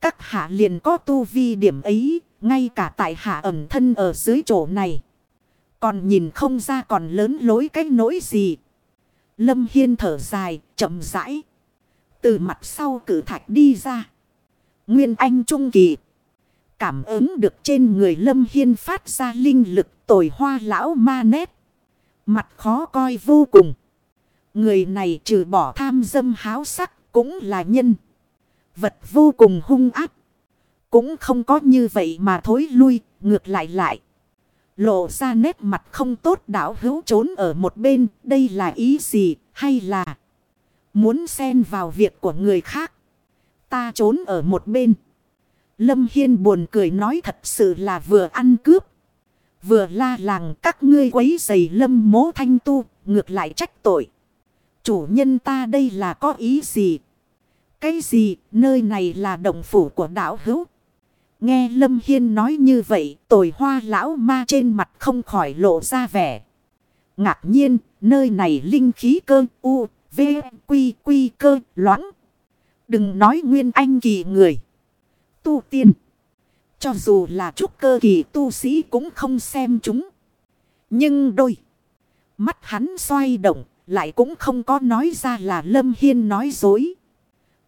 Các hạ liền có tu vi điểm ấy. Ngay cả tại hạ ẩm thân ở dưới chỗ này. Còn nhìn không ra còn lớn lối cái nỗi gì. Lâm Hiên thở dài, chậm rãi. Từ mặt sau cử thạch đi ra. Nguyên Anh Trung Kỳ. Cảm ứng được trên người Lâm Hiên phát ra linh lực tồi hoa lão ma nét. Mặt khó coi vô cùng. Người này trừ bỏ tham dâm háo sắc cũng là nhân. Vật vô cùng hung ác. Cũng không có như vậy mà thối lui, ngược lại lại. Lộ ra nét mặt không tốt đảo hữu trốn ở một bên, đây là ý gì, hay là muốn xen vào việc của người khác. Ta trốn ở một bên. Lâm Hiên buồn cười nói thật sự là vừa ăn cướp. Vừa la làng các ngươi quấy giày lâm mố thanh tu, ngược lại trách tội. Chủ nhân ta đây là có ý gì? Cái gì, nơi này là động phủ của đảo hữu. Nghe Lâm Hiên nói như vậy, tồi hoa lão ma trên mặt không khỏi lộ ra vẻ. Ngạc nhiên, nơi này linh khí cơ, u, v, quy, quy cơ, loãng. Đừng nói nguyên anh kỳ người. Tu tiên. Cho dù là trúc cơ kỳ tu sĩ cũng không xem chúng. Nhưng đôi. Mắt hắn xoay động, lại cũng không có nói ra là Lâm Hiên nói dối.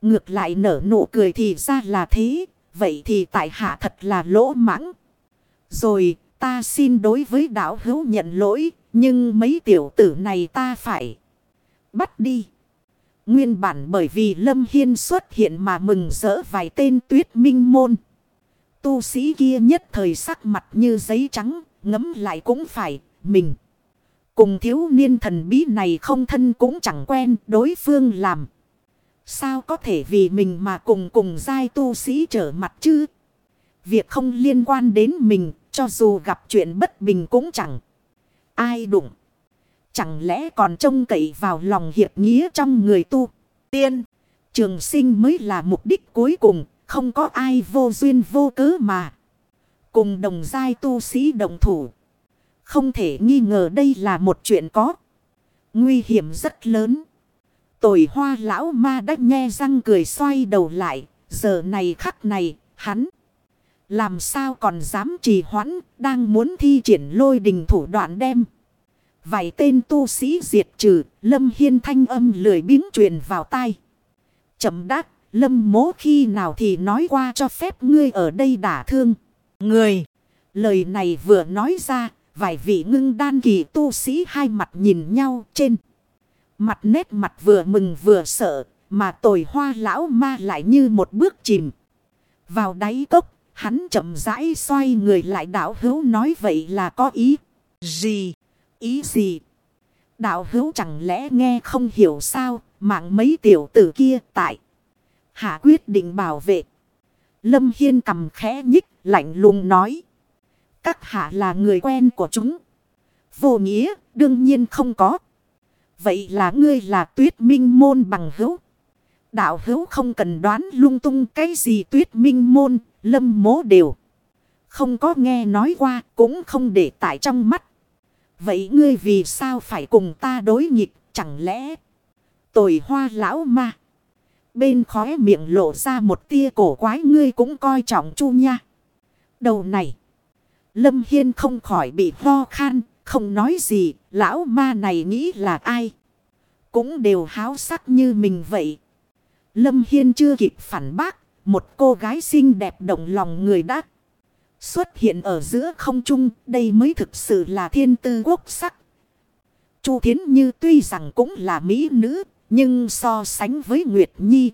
Ngược lại nở nụ cười thì ra là thế, Vậy thì tại hạ thật là lỗ mãng. Rồi ta xin đối với đạo hữu nhận lỗi. Nhưng mấy tiểu tử này ta phải bắt đi. Nguyên bản bởi vì Lâm Hiên xuất hiện mà mừng rỡ vài tên tuyết minh môn. Tu sĩ kia nhất thời sắc mặt như giấy trắng, ngấm lại cũng phải, mình. Cùng thiếu niên thần bí này không thân cũng chẳng quen đối phương làm. Sao có thể vì mình mà cùng cùng giai tu sĩ trở mặt chứ? Việc không liên quan đến mình, cho dù gặp chuyện bất bình cũng chẳng. Ai đụng. Chẳng lẽ còn trông cậy vào lòng hiệp nghĩa trong người tu. Tiên, trường sinh mới là mục đích cuối cùng, không có ai vô duyên vô cớ mà. Cùng đồng giai tu sĩ đồng thủ. Không thể nghi ngờ đây là một chuyện có. Nguy hiểm rất lớn. Tội hoa lão ma đã nghe răng cười xoay đầu lại. Giờ này khắc này, hắn. Làm sao còn dám trì hoãn, đang muốn thi triển lôi đình thủ đoạn đem. Vài tên tu sĩ diệt trừ, Lâm Hiên thanh âm lười biếng truyền vào tai. Chậm đắc, Lâm mố khi nào thì nói qua cho phép ngươi ở đây đả thương. Người, lời này vừa nói ra, vài vị ngưng đan kỳ tu sĩ hai mặt nhìn nhau trên. Mặt nét mặt vừa mừng vừa sợ, mà tồi hoa lão ma lại như một bước chìm. Vào đáy cốc, hắn chậm rãi xoay người lại đảo hữu nói vậy là có ý gì, ý gì. Đạo hữu chẳng lẽ nghe không hiểu sao, mạng mấy tiểu tử kia tại. Hạ quyết định bảo vệ. Lâm Hiên cầm khẽ nhích, lạnh lùng nói. Các hạ là người quen của chúng. Vô nghĩa, đương nhiên không có. Vậy là ngươi là tuyết minh môn bằng hữu. Đạo hữu không cần đoán lung tung cái gì tuyết minh môn, lâm mố đều. Không có nghe nói qua, cũng không để tại trong mắt. Vậy ngươi vì sao phải cùng ta đối nghịch, chẳng lẽ Tội hoa lão ma. Bên khóe miệng lộ ra một tia cổ quái ngươi cũng coi trọng chu nha. Đầu này. Lâm Hiên không khỏi bị ho khan. Không nói gì. Lão ma này nghĩ là ai. Cũng đều háo sắc như mình vậy. Lâm Hiên chưa kịp phản bác. Một cô gái xinh đẹp động lòng người đắc xuất hiện ở giữa không trung. Đây mới thực sự là thiên tư quốc sắc. Chu Thiến Như tuy rằng cũng là mỹ nữ. Nhưng so sánh với Nguyệt Nhi.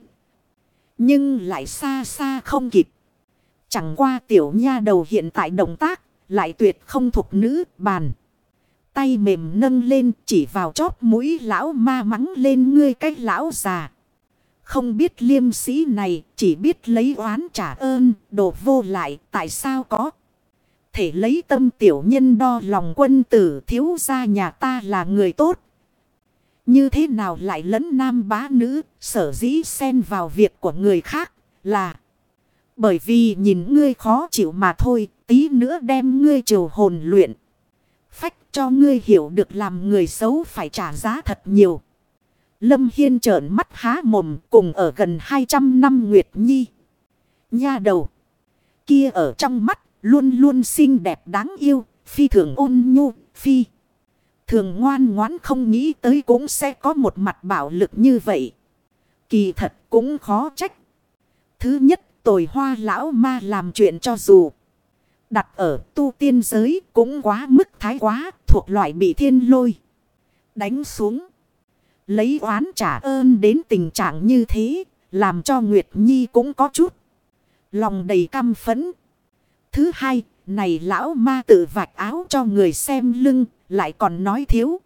Nhưng lại xa xa không kịp. Chẳng qua tiểu nha đầu hiện tại động tác. Lại tuyệt không thuộc nữ bàn. Tay mềm nâng lên, chỉ vào chóp mũi lão ma mắng lên, ngươi cách lão già. Không biết liêm sĩ này chỉ biết lấy oán trả ơn, đồ vô lại, tại sao có? Thể lấy tâm tiểu nhân đo lòng quân tử thiếu ra nhà ta là người tốt. Như thế nào lại lẫn nam bá nữ, sở dĩ xen vào việc của người khác, là... Bởi vì nhìn ngươi khó chịu mà thôi, tí nữa đem ngươi triều hồn luyện. Phách cho ngươi hiểu được làm người xấu phải trả giá thật nhiều. Lâm Hiên trợn mắt há mồm cùng ở gần 200 năm Nguyệt Nhi. Nha đầu. Kia ở trong mắt luôn luôn xinh đẹp đáng yêu. Phi thường ôn nhu. Phi. Thường ngoan ngoãn không nghĩ tới cũng sẽ có một mặt bạo lực như vậy. Kỳ thật cũng khó trách. Thứ nhất, tồi hoa lão ma làm chuyện cho dù. Đặt ở tu tiên giới cũng quá mức thái quá, thuộc loại bị thiên lôi. Đánh xuống. Lấy oán trả ơn đến tình trạng như thế. Làm cho Nguyệt Nhi cũng có chút. Lòng đầy căm phấn. Thứ hai, này lão ma tự vạch áo cho người xem lưng, lại còn nói thiếu.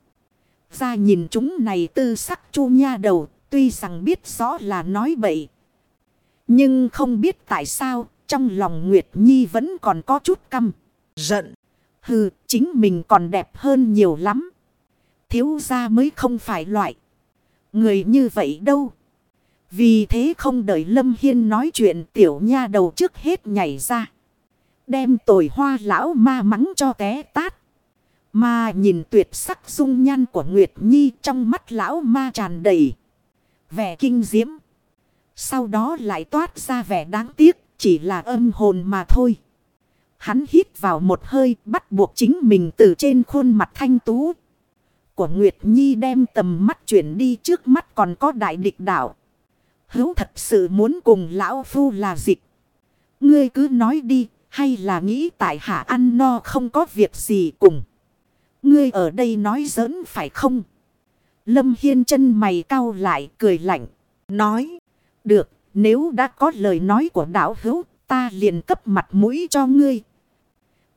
Ra nhìn chúng này tư sắc chu nha đầu, tuy rằng biết rõ là nói bậy. Nhưng không biết tại sao, trong lòng Nguyệt Nhi vẫn còn có chút căm, giận. Hừ, chính mình còn đẹp hơn nhiều lắm. Thiếu ra mới không phải loại. Người như vậy đâu. Vì thế không đợi Lâm Hiên nói chuyện tiểu nha đầu trước hết nhảy ra. Đem tồi hoa lão ma mắng cho té tát. Mà nhìn tuyệt sắc dung nhan của Nguyệt Nhi trong mắt lão ma tràn đầy. Vẻ kinh diễm. Sau đó lại toát ra vẻ đáng tiếc, chỉ là âm hồn mà thôi. Hắn hít vào một hơi bắt buộc chính mình từ trên khuôn mặt thanh tú. Của Nguyệt Nhi đem tầm mắt chuyển đi trước mắt còn có đại địch Đảo Hữu thật sự muốn cùng lão phu là dịch. Ngươi cứ nói đi, hay là nghĩ tại hạ ăn no không có việc gì cùng. Ngươi ở đây nói giỡn phải không? Lâm Hiên chân mày cau lại cười lạnh. Nói. Được. Nếu đã có lời nói của đạo hữu. Ta liền cấp mặt mũi cho ngươi.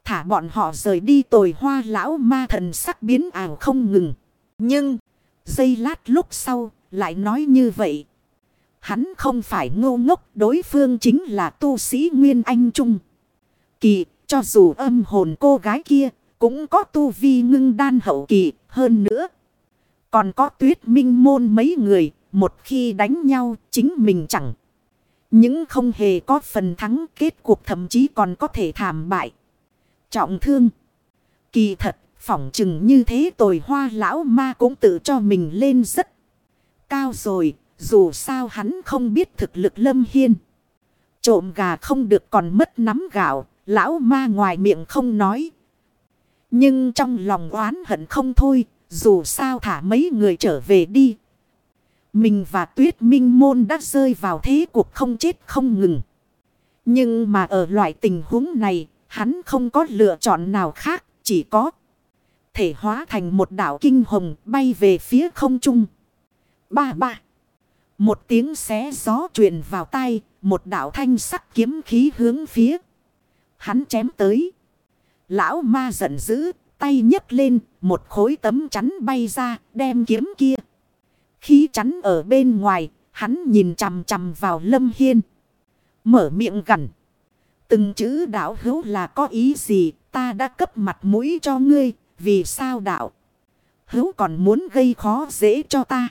Thả bọn họ rời đi tồi hoa lão ma thần sắc biến ảo không ngừng. Nhưng. Giây lát lúc sau. Lại nói như vậy. Hắn không phải ngô ngốc. Đối phương chính là tu sĩ Nguyên Anh Trung kỳ, cho dù âm hồn cô gái kia, cũng có tu vi ngưng đan hậu kỳ hơn nữa. Còn có tuyết minh môn mấy người, một khi đánh nhau chính mình chẳng. Những không hề có phần thắng kết cuộc thậm chí còn có thể thảm bại. Trọng thương. Kỳ thật, phỏng chừng như thế tồi hoa lão ma cũng tự cho mình lên rất cao rồi. Dù sao hắn không biết thực lực lâm hiên. Trộm gà không được còn mất nắm gạo. Lão ma ngoài miệng không nói. Nhưng trong lòng oán hận không thôi. Dù sao thả mấy người trở về đi. Mình và tuyết minh môn đã rơi vào thế cuộc không chết không ngừng. Nhưng mà ở loại tình huống này, hắn không có lựa chọn nào khác, chỉ có thể hóa thành một đảo kinh hồng bay về phía không trung. Ba ba. Một tiếng xé gió truyền vào tay, một đảo thanh sắc kiếm khí hướng phía. Hắn chém tới. Lão ma giận dữ, tay nhấc lên, một khối tấm chắn bay ra, đem kiếm kia. Khí chắn ở bên ngoài, hắn nhìn chằm chằm vào Lâm Hiên. Mở miệng gằn. Từng chữ đạo hữu là có ý gì, ta đã cấp mặt mũi cho ngươi, vì sao đạo hữu còn muốn gây khó dễ cho ta.